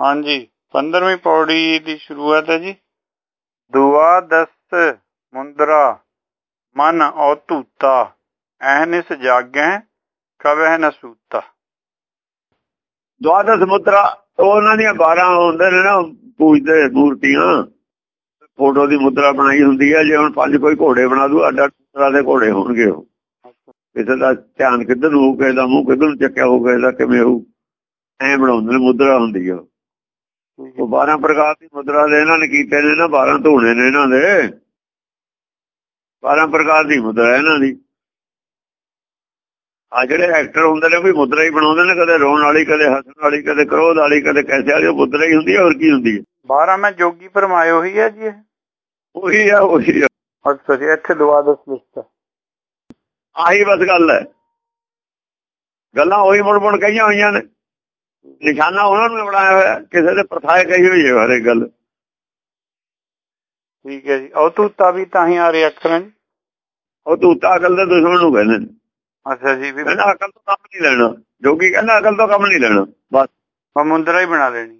ਹਾਂਜੀ 15ਵੀਂ ਪੌੜੀ ਦੀ ਸ਼ੁਰੂਆਤ ਹੈ ਜੀ। ਦੁਆ ਦਸ ਮੁੰਦਰਾ, ਮਨ ਔਤੂਤਾ ਐਹਨਿਸ ਜਾਗੈ ਕਵਹਿ ਨ ਸੂਤਾ। ਦਵਾਦਸ ਮੁਦਰਾ ਉਹਨਾਂ ਦੀਆਂ 12 ਹੁੰਦੇ ਨੇ ਨਾ, ਪੂਜਦੇ ਮੂਰਤੀਆਂ। ਫੋਟੋ ਦੀ ਮੁਦਰਾ ਬਣਾਈ ਹੁੰਦੀ ਹੈ, ਜੇ ਹੁਣ ਪੰਜ ਕੋਈ ਘੋੜੇ ਬਣਾ ਦੂ, ਅੱਡ ਅੱਡ ਤਰ੍ਹਾਂ ਦੇ ਘੋੜੇ ਹੋਣਗੇ ਉਹ। ਕਿਸੇ ਦਾ ਧਿਆਨ ਕਿੱਧਰ ਨੂੰ ਕਿਸੇ ਦਾ ਮੂੰਹ ਕਿੱਧਰ ਨੂੰ ਚੱਕਿਆ ਹੋਊ, ਕਿਸੇ ਕਿਵੇਂ ਹੋਊ, ਐ ਬਣਾਉਂਦੇ ਨੇ, ਮੁਦਰਾ ਹੁੰਦੀ ਆ ਉਹ 12 ਪ੍ਰਕਾਰ ਦੀ ਮੁਦਰਾ ਦੇ ਇਹਨਾਂ ਨੇ ਕੀਤੇ ਨੇ ਨਾ 12 ਧੋਣੇ ਨੇ ਇਹਨਾਂ ਦੇ। 12 ਪ੍ਰਕਾਰ ਦੀ ਮੁਦਰਾ ਇਹਨਾਂ ਦੀ। ਆ ਜਿਹੜੇ ਐਕਟਰ ਹੁੰਦੇ ਨੇ ਕੋਈ ਮੁਦਰਾ ਹੀ ਬਣਾਉਂਦੇ ਨੇ ਕਦੇ ਰੋਣ ਵਾਲੀ ਕਦੇ ਹੱਸਣ ਵਾਲੀ ਕਦੇ ਕ੍ਰੋਧ ਵਾਲੀ ਕਦੇ ਕੈਸੇ ਵਾਲੀ ਉਹ ਮੁਦਰਾ ਹੀ ਹੁੰਦੀ ਹੈ ਹੋਰ ਕੀ ਹੁੰਦੀ ਹੈ? 12 ਮੈਂ ਜੋਗੀ ਪਰਮਾਏ ਉਹੀ ਹੈ ਜੀ ਉਹੀ ਆ ਉਹੀ ਆ ਅੱਛਾ ਜੀ ਇੱਥੇ ਦੁਆਦਸ ਲਿਖਤਾ ਆਹੀ ਬਸ ਗੱਲ ਹੈ। ਗੱਲਾਂ ਉਹੀ ਮੁੜ ਮੁੜ ਕਹੀਆਂ ਹੋਈਆਂ ਨੇ। ਨਿਸ਼ਾਨਾ ਉਹਨਾਂ ਨੂੰ ਬਣਾਇਆ ਹੋਇਆ ਕਿਸੇ ਦੇ ਪ੍ਰਥਾਏ ਕਹੀ ਹੋਈ ਹੈ ਹਰੇਕ ਗੱਲ। ਠੀਕ ਹੈ ਜੀ। ਔਤੂਤਾ ਵੀ ਤਾਂ ਹੀ ਆ ਰਿਹਾ ਅੱਖਰਾਂ ਜੀ ਉਹ ਤੂਤਾ ਅਕਲ ਦੇ ਦੁਸ਼ਮਣ ਨੂੰ ਕਹਿੰਦੇ ਅੱਛਾ ਜੀ ਵੀ ਕਹਿੰਦਾ ਅਕਲ ਤੋਂ ਕੰਮ ਨਹੀਂ ਲੈਣਾ। ਜੋਗੀ ਕਹਿੰਦਾ ਅਕਲ ਤੋਂ ਕੰਮ ਨਹੀਂ ਲੈਣਾ। ਬਸ। ਮੁੰਦਰਾ ਹੀ ਬਣਾ ਲੈਣੀ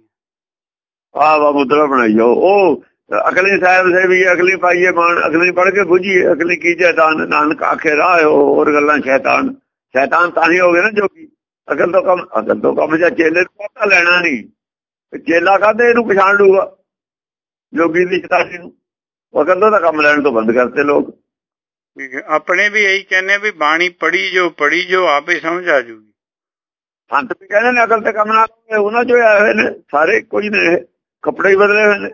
ਆਹ ਵਾ ਮੁਦਰਾ ਬਣਾਈ ਜਾਓ। ਉਹ ਅਕਲੀ ਸਾਹਿਬ ਸੇ ਵੀ ਅਕਲੀ ਪਾਈਏ ਬਾਣ ਅਕਲੀ ਪੜ ਕੇ ਬੁਝੀਏ ਅਕਲੀ ਕੀਜੇ ਦਾਨ ਨਾਨਕ ਆਖੇ ਰਾਹ ਹੋਰ ਗੱਲਾਂ ਸ਼ੈਤਾਨ। ਸ਼ੈਤਾਨ ਤਾਂ ਹੀ ਹੋ ਗਏ ਨਾ ਜੋਗੀ। ਅਕਲ ਤੋਂ ਕੰਮ ਅਕਲ ਤੋਂ ਕੰਮ ਜਾਂ ਚੇਲੇ ਨੂੰ ਪਤਾ ਲੈਣਾ ਨਹੀਂ। ਤੇ ਚੇਲਾ ਕਾਹਦੇ ਇਹਨੂੰ ਪਛਾਣ ਲੂਗਾ? ਜੋਗੀ ਦੀ ਸ਼ਤਾਨੀ ਨੂੰ। ਉਹ ਅਕਲ ਤੋਂ ਤਾਂ ਕੰਮ ਲੈਣ ਤੋਂ ਬੰਦ ਕਰਤੇ ਲੋਕ। ਠੀਕ ਹੈ। ਆਪਣੇ ਵੀ ਇਹੀ ਕਹਿੰਦੇ ਵੀ ਬਾਣੀ ਪੜੀ ਜੋ ਪੜੀ ਜੋ ਆਪੇ ਸਮਝ ਆ ਜੂਗੀ। ਸੰਤ ਵੀ ਕਹਿੰਦੇ ਨੇ ਅਕਲ ਤੇ ਕੰਮ ਨਾ ਉਹਨਾਂ ਚੋਂ ਆਏ ਹੋਏ ਨੇ। ਸਾਰੇ ਕੋਈ ਨੇ ਕੱਪੜੇ ਹੀ ਬਦਲੇ ਹੋਏ ਨੇ।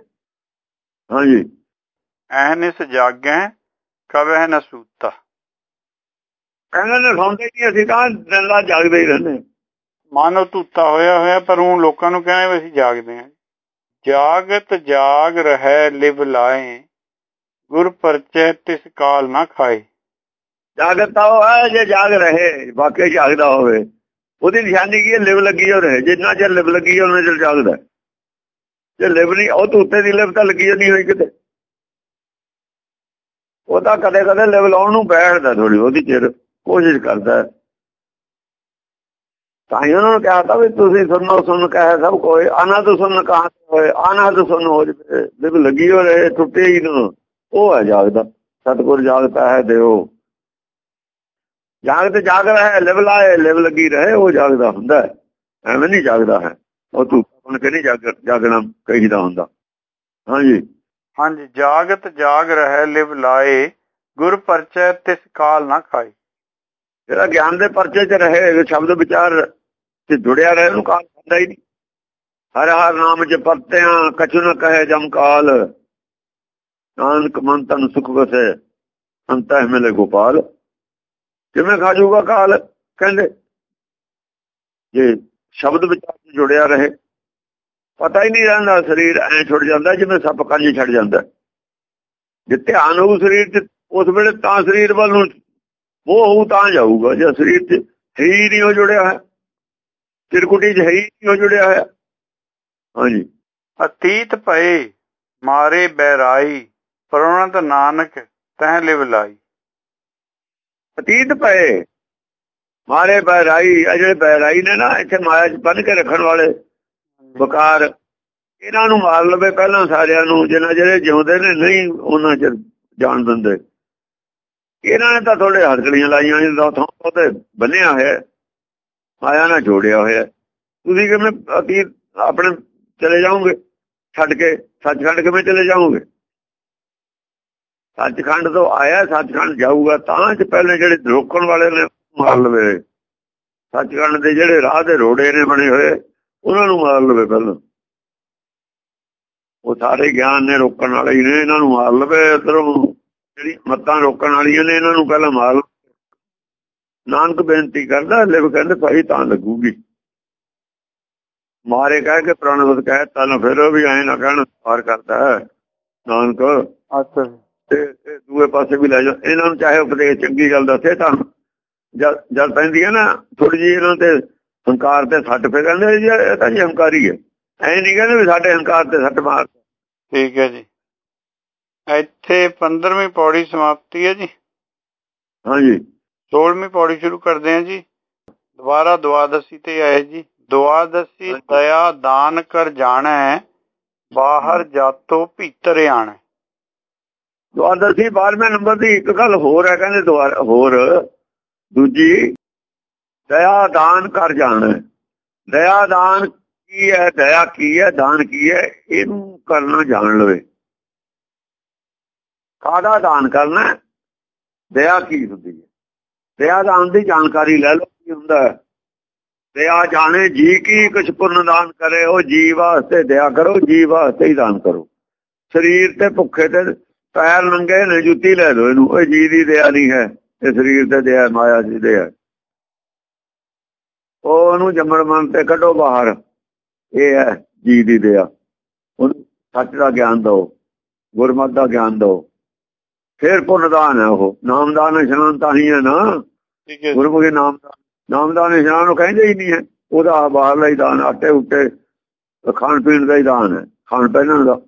ਹਾਂਜੀ। ਐਹਨਿਸ ਜਾਗੈ ਕਵਹਿ ਨ ਸੂਤਾ। ਕਹਿੰਦੇ ਨੇ ਸੌਂਦੇ ਨਹੀਂ ਅਸੀਂ ਤਾਂ ਦਿਨ ਰਾਤ ਜਾਗਦੇ ਹੀ ਰਹਿੰਦੇ ਮਨ ਧੂਤਾ ਹੋਇਆ ਹੋਇਆ ਪਰ ਉਹ ਲੋਕਾਂ ਨੂੰ ਕਹਿੰਦੇ ਅਸੀਂ ਜਾਗਦੇ ਹਾਂ। ਜਾਗਤ ਜਾਗ ਰਹਿ ਲਿਵ ਲਾਏ ਗੁਰ ਪਰਚੈ ਤਿਸ ਕਾਲ ਨਾ ਖਾਏ। ਜਾਗਤਾ ਉਹ ਹੈ ਜੇ ਜਾਗ ਰਹੇ ਵਾਕਈ ਜਾਗਦਾ ਹੋਵੇ। ਉਹਦੀ ਨਿਸ਼ਾਨੀ ਕੀ ਹੈ? ਲਿਵ ਲੱਗੀ ਹੋ ਰਹੇ। ਜਿੰਨਾ ਚਿਰ ਲਿਵ ਲੱਗੀ ਉਹਨਾਂ ਚਿਰ ਜਾਗਦਾ ਜੇ ਲਿਵ ਨਹੀਂ ਉਹ ਤੋਂ ਉੱਤੇ ਦੀ ਲਿਵ ਤਾਂ ਲੱਗੀ ਨਹੀਂ ਹੋਈ ਕਿਤੇ। ਉਹ ਤਾਂ ਕਦੇ ਕਦੇ ਲਿਵ ਲਾਉਣ ਨੂੰ ਬੈਠਦਾ ਥੋੜੀ ਉਹਦੀ ਚਿਰ। ਕੋਸ਼ਿਸ਼ ਕਰਦਾ ਤਾਂ ਹੀ ਉਹਨਾਂ ਨੂੰ ਕਿਹਾ ਤਾਂ ਵੀ ਤੁਸੀਂ ਸੁਣੋ, ਸੁਣ ਕਹੇ ਸਭ ਕੋਈ ਆਨੰਦ ਸੁਣ ਕਹਾਂ ਹੋਏ ਆਨੰਦ ਸੁਣ ਹੋ ਜਵੇ ਲਿਵ ਲੱਗੀ ਹੋ ਰਹੇ ਟੁੱਟੇ ਹੀ ਨਾ। ਉਹ ਹੈ ਜਾਗਦਾ। ਸਤਗੁਰ ਜਾਗਦਾ ਹੈ ਦਿਓ। ਜਾਗ ਤੇ ਜਾਗ ਰਿਹਾ ਹੈ ਲਿਵ ਲਾਏ, ਲਿਵ ਲੱਗੀ ਰਹੇ, ਉਹ ਜਾਗਦਾ ਹੁੰਦਾ ਐਵੇਂ ਨਹੀਂ ਜਾਗਦਾ ਹੈ। ਉਹ ਤੂੰ ਹੁਣ ਕਿ ਨਹੀਂ ਜਾਗ, ਜਾਗਣਾ ਕਹੀਦਾ ਹੁੰਦਾ। ਹਾਂਜੀ। ਹਾਂਜੀ ਜਾਗਤ ਜਾਗ ਰਹਿ, ਲਿਵ ਲਾਏ, ਗੁਰ ਪਰਚੈ ਤਿਸ ਕਾਲ ਨਾ ਖਾਏ। ਜਿਹੜਾ ਗਿਆਨ ਦੇ ਪਰਚੇ 'ਚ ਰਹੇ ਸ਼ਬਦ ਵਿਚਾਰ ਤੇ ਜੁੜਿਆ ਰਹੇ, ਉਹਨੂੰ ਕਾਲ ਖਾਂਦਾ ਹੀ ਨਹੀਂ। ਹਰ ਹਰ ਨਾਮ 'ਚ ਪਰਤਿਆਂ, ਕਛੁ ਨ ਕਹੇ ਜਮਕਾਲ ਨਾਨਕ ਮਨ ਤਨ ਸੁਖ ਵਸੇ ਅੰਤਹਿ ਮਿਲੇ ਗੋਪਾਲ। ਕਿਵੇਂ ਖਾਜੂਗਾ ਕਾਲ? ਕਹਿੰਦੇ, ਜੇ ਸ਼ਬਦ ਵਿਚਾਰ 'ਚ ਜੁੜਿਆ ਰਹੇ, ਪਤਾ ਹੀ ਨਹੀਂ ਰਹਿੰਦਾ, ਸਰੀਰ ਐ ਛੁੱਟ ਜਾਂਦਾ ਜਿਵੇਂ ਸੱਪ ਕੰਜ ਛੱਡ ਜਾਂਦਾ। ਜੇ ਧਿਆਨ ਹੋਊ ਸਰੀਰ 'ਚ, ਉਸ ਵੇਲੇ ਤਾਂ ਸਰੀਰ ਵੱਲ ਨੂੰ ਉਹ ਹੋਊ ਤਾਂ ਜਾਊਗਾ ਜੇ ਸਰੀਰ 'ਚ ਹੈ ਹੀ ਨਹੀਂ ਉਹ ਜੁੜਿਆ ਹੈ ਤਿਰਕੁਟੀ 'ਚ ਹੈ ਹੀ ਨਹੀਂ ਉਹ ਜੁੜਿਆ ਹੈ ਹਾਂਜੀ। ਅਤੀਤ ਭਏ ਮਾਰੇ ਬੈਰਾਈ ਪਰਉਣਤ ਨਾਨਕ ਤਹਿ ਲਿਵ ਲਾਈ। ਅਤੀਤ ਪਏ ਮਾਰੇ ਬੈਰਾਈ ਆ ਜਿਹੜੇ ਬੈਰਾਈ ਨੇ ਨਾ ਇੱਥੇ ਮਾਇਆ 'ਚ ਬੰਨ ਕੇ ਰੱਖਣ ਵਾਲੇ ਬਕਾਰ ਇਹਨਾਂ ਨੂੰ ਮਾਰ ਲਵੇ ਪਹਿਲਾਂ ਸਾਰਿਆਂ ਨੂੰ ਜਿਨ੍ਹਾਂ ਜਿਹੜੇ ਜਿਉਂਦੇ ਨੇ ਨਹੀਂ ਉਹਨਾਂ ਚ ਜਾਣ ਦਿੰਦੇ। ਇਹਨਾਂ ਨੇ ਤਾਂ ਥੋੜੇ ਹਰਕੜੀਆਂ ਲਾਈਆਂ ਨੇ ਤਾਂ ਉਹਦੇ ਬੰਨਿਆ ਹੋਇਆ ਮਾਇਆ ਨਾਲ ਜੋੜਿਆ ਹੋਇਆ ਤੁਸੀਂ ਕਿਵੇਂ ਅਤੀਤ ਆਪਣੇ ਚਲੇ ਜਾਓਗੇ? ਛੱਡ ਕੇ, ਸੱਚਖੰਡ ਕਿਵੇਂ ਚਲੇ ਜਾਓਗੇ? ਸੱਚਖੰਡ ਤੋਂ ਆਇਆ, ਸੱਚਖੰਡ ਜਾਊਗਾ, ਤਾਂ ਚ ਪਹਿਲੇ ਜਿਹੜੇ ਰੋਕਣ ਵਾਲੇ ਨੇ ਮਾਰ ਲਵੇ। ਸੱਚਖੰਡ ਦੇ ਜਿਹੜੇ ਰਾਹ ਦੇ ਰੋੜੇ ਨੇ ਬਣੇ ਹੋਏ, ਉਹਨਾਂ ਨੂੰ ਮਾਰ ਲਵੇ ਪਹਿਲਾਂ। ਉਹ ਸਾਰੇ ਗਿਆਨ ਨੇ ਰੋਕਣ ਵਾਲੇ ਨੇ, ਇਹਨਾਂ ਨੂੰ ਮਾਰ ਲਵੇ ਇਧਰੋਂ। ਜਿਹੜੀ ਮੱਤਾਂ ਰੋਕਣ ਵਾਲੀਆਂ ਨੇ ਇਹਨਾਂ ਨੂੰ ਪਹਿਲਾਂ ਮਾਰ ਨਾਨਕ ਬੇਨਤੀ ਕਰਦਾ ਲਿਵ ਕਹਿੰਦੇ ਭਾਈ ਤਾਂ ਲੱਗੂਗੀ। ਮਾਰੇ ਕਹਿ ਕੇ ਪ੍ਰਣਵਤ ਕਹਿ ਤਾਂ ਫਿਰ ਉਹ ਵੀ ਐਂ ਨਾ ਕਹਿਣ ਪਾਰ ਕਰਦਾ ਨਾਨਕ। ਅੱਛਾ ਤੇ ਦੂਏ ਪਾਸੇ ਵੀ ਲੈ ਜਾ ਇਹਨਾਂ ਨੂੰ ਚਾਹੇ ਉਪਦੇਸ਼ ਚੰਗੀ ਗੱਲ ਦੱਸੇ ਤਾਂ ਜਦ ਜਦ ਪੈਂਦੀ ਹੈ ਨਾ ਥੋੜੀ ਜਿਹੀ ਇਹਨਾਂ ਤੇ ਹੰਕਾਰ ਤੇ ਸੱਟ ਫੇ ਕਹਿੰਦੇ ਜੀ ਇਹ ਤਾਂ ਜੀ ਹੰਕਾਰੀ ਹੈ। ਐ ਨਹੀਂ ਕਹਿੰਦੇ ਵੀ ਸਾਡੇ ਹੰਕਾਰ ਤੇ ਸੱਟ ਮਾਰ। ਠੀਕ ਹੈ ਜੀ। ਇੱਥੇ 15ਵੀਂ ਪੌੜੀ ਸਮਾਪਤੀ ਹੈ ਜੀ। ਹਾਂਜੀ। 16ਵੀਂ ਪੌੜੀ ਸ਼ੁਰੂ ਕਰਦੇ ਹਾਂ ਜੀ। ਦੁਬਾਰਾ ਦੁਆਦਸੀ ਤੇ ਆਏ ਜੀ। ਦੁਆਦਸੀ ਦਇਆ ਦਾਨ ਕਰ ਜਾਣੈ ਬਾਹਰ ਜਾਤੋ ਭੀਤਰ ਆਣੈ। ਦੁਆਦਸੀ 12ਵੇਂ ਨੰਬਰ ਦੀ ਇੱਕ ਗੱਲ ਹੋਰ ਹੈ ਕਹਿੰਦੇ ਦੁਆਰ ਹੋਰ। ਦੂਜੀ ਦਇਆ ਦਾਨ ਕਰ ਜਾਣਾ। ਦਇਆ ਦਾਨ ਕੀ ਹੈ ਦਇਆ ਕੀ ਹੈ ਦਾਨ ਕੀ ਹੈ ਇਹਨੂੰ ਕਰਨਾ ਜਾਣ ਲਵੇ। ਕਾਦਾ ਦਾਨ ਕਰਨਾ ਦਇਆ ਕੀ ਹੁੰਦੀ ਹੈ? ਦਇਆ ਦਾਨ ਦੀ ਜਾਣਕਾਰੀ ਲੈ ਲਓ ਕੀ ਹੁੰਦਾ ਹੈ। ਦਇਆ ਜਾਣੇ, ਜੀ ਕੀ ਕੁਛ ਪੁੰਨ ਦਾਨ ਕਰੇ, ਉਹ ਜੀ ਵਾਸਤੇ ਦਇਆ ਕਰੋ, ਜੀ ਵਾਸਤੇ ਹੀ ਦਾਨ ਕਰੋ। ਸਰੀਰ ਤੇ ਭੁੱਖੇ ਤੇ ਪੈਰ ਨੰਗੇ ਨੇ, ਜੁੱਤੀ ਲੈ ਲੋ ਇਹਨੂੰ। ਉਹ ਜੀ ਦੀ ਦਇਆ ਨਹੀਂ ਹੈ, ਇਹ ਸਰੀਰ ਤੇ ਦਇਆ ਮਾਇਆ ਦੀ ਦਇਆ ਉਹ ਉਹਨੂੰ ਜੰਮਣ ਮਨ ਤੇ ਕੱਢੋ ਬਾਹਰ। ਇਹ ਹੈ ਜੀ ਦੀ ਦਇਆ। ਉਹਨੂੰ ਸੱਚ ਦਾ ਗਿਆਨ ਦਿਓ, ਗੁਰਮਤ ਦਾ ਗਿਆਨ ਦਿਓ। ਫਿਰ ਪੁੰਨਦਾਨ ਹੈ ਉਹ। ਨਾਮਦਾਨ ਇਸ਼ਨਾਨ ਤਾਂ ਹੀ ਹੈ ਨਾ। ਠੀਕ ਹੈ ਗੁਰਮੁਖੀ ਨਾਮ ਨਾਮਦਾਨ ਇਸ਼ਨਾਨ ਨੂੰ ਕਹਿੰਦੇ ਹੀ ਨਹੀਂ ਹੈ। ਉਹਦਾ ਬਾਹਰਲਾ ਹੀ ਦਾਨ ਆਟੇ ਉੱਤੇ ਖਾਣ ਪੀਣ ਦਾ ਹੀ ਦਾਨ ਹੈ ਖਾਣ ਪਹਿਨਣ ਦਾ।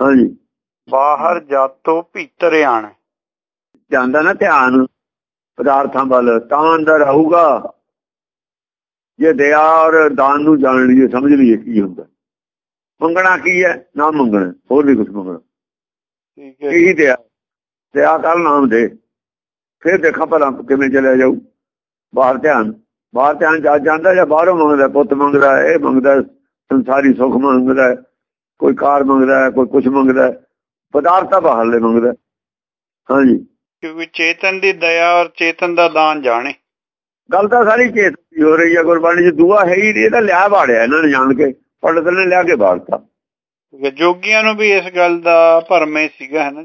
ਹਾਂਜੀ। ਬਾਹਰ ਜਾਤੋ ਭੀਤਰ ਆਣੈ। ਜਾਂਦਾ ਨਾ ਧਿਆਨ ਪਦਾਰਥਾਂ ਵੱਲ ਤਾਂ ਅੰਦਰ ਆਊਗਾ। ਜੇ ਦਇਆ ਔਰ ਦਾਨ ਨੂੰ ਜਾਣ ਲਈਏ ਸਮਝ ਲਈਏ ਕੀ ਹੁੰਦਾ। ਮੰਗਣਾ ਕੀ ਹੈ? ਨਾ ਮੰਗਣਾ ਹੋਰ ਵੀ ਕੁਝ ਮੰਗਣਾ। ਠੀਕ ਹੈ ਇਹੀ ਦਇਆ। ਦਇਆ ਕਰ ਨਾਮ ਦੇ। ਫਿਰ ਦੇਖਾਂ ਭਲਾ ਕਿਵੇਂ ਚਲਿਆ ਜਾਊ। ਬਾਹਰ ਧਿਆਨ ਬਾਹਰ ਧਿਆਨ ਜਾ ਜਾਂਦਾ ਜਾਂ ਬਾਹਰੋਂ ਮੰਗਦਾ ਪੁੱਤ ਮੰਗਦਾ ਇਹ ਮੰਗਦਾ ਸੰਸਾਰੀ ਸੁੱਖ ਮੰਗਦਾ ਕੋਈ ਕਾਰ ਮੰਗਦਾ ਕੋਈ ਕੁਝ ਮੰਗਦਾ। ਪਦਾਰਥ ਬਾਹਰਲੇ ਮੰਗਦਾ। ਹਾਂਜੀ। ਕਿਉਂਕਿ ਚੇਤਨ ਦੀ ਦਇਆ ਔਰ ਚੇਤਨ ਦਾ ਦਾਨ ਜਾਣੇ। ਗੱਲ ਤਾਂ ਸਾਰੀ ਚੇਤ ਦੀ ਹੋ ਰਹੀ ਹੈ ਗੁਰਬਾਣੀ ਚ ਦੂਆ ਹੈ ਹੀ ਨਹੀਂ ਇਹ ਤਾਂ ਲਿਆ ਬਾੜਿਆ ਇਹਨਾਂ ਨੇ ਜਾਣ ਕੇ ਪੰਡਤ ਨੇ ਲਿਆ ਕੇ ਬਾੜਤਾ ਜੋਗੀਆਂ ਨੂੰ ਵੀ ਇਸ ਗੱਲ ਦਾ ਭਰਮ ਸੀਗਾ ਹੈ ਨਾ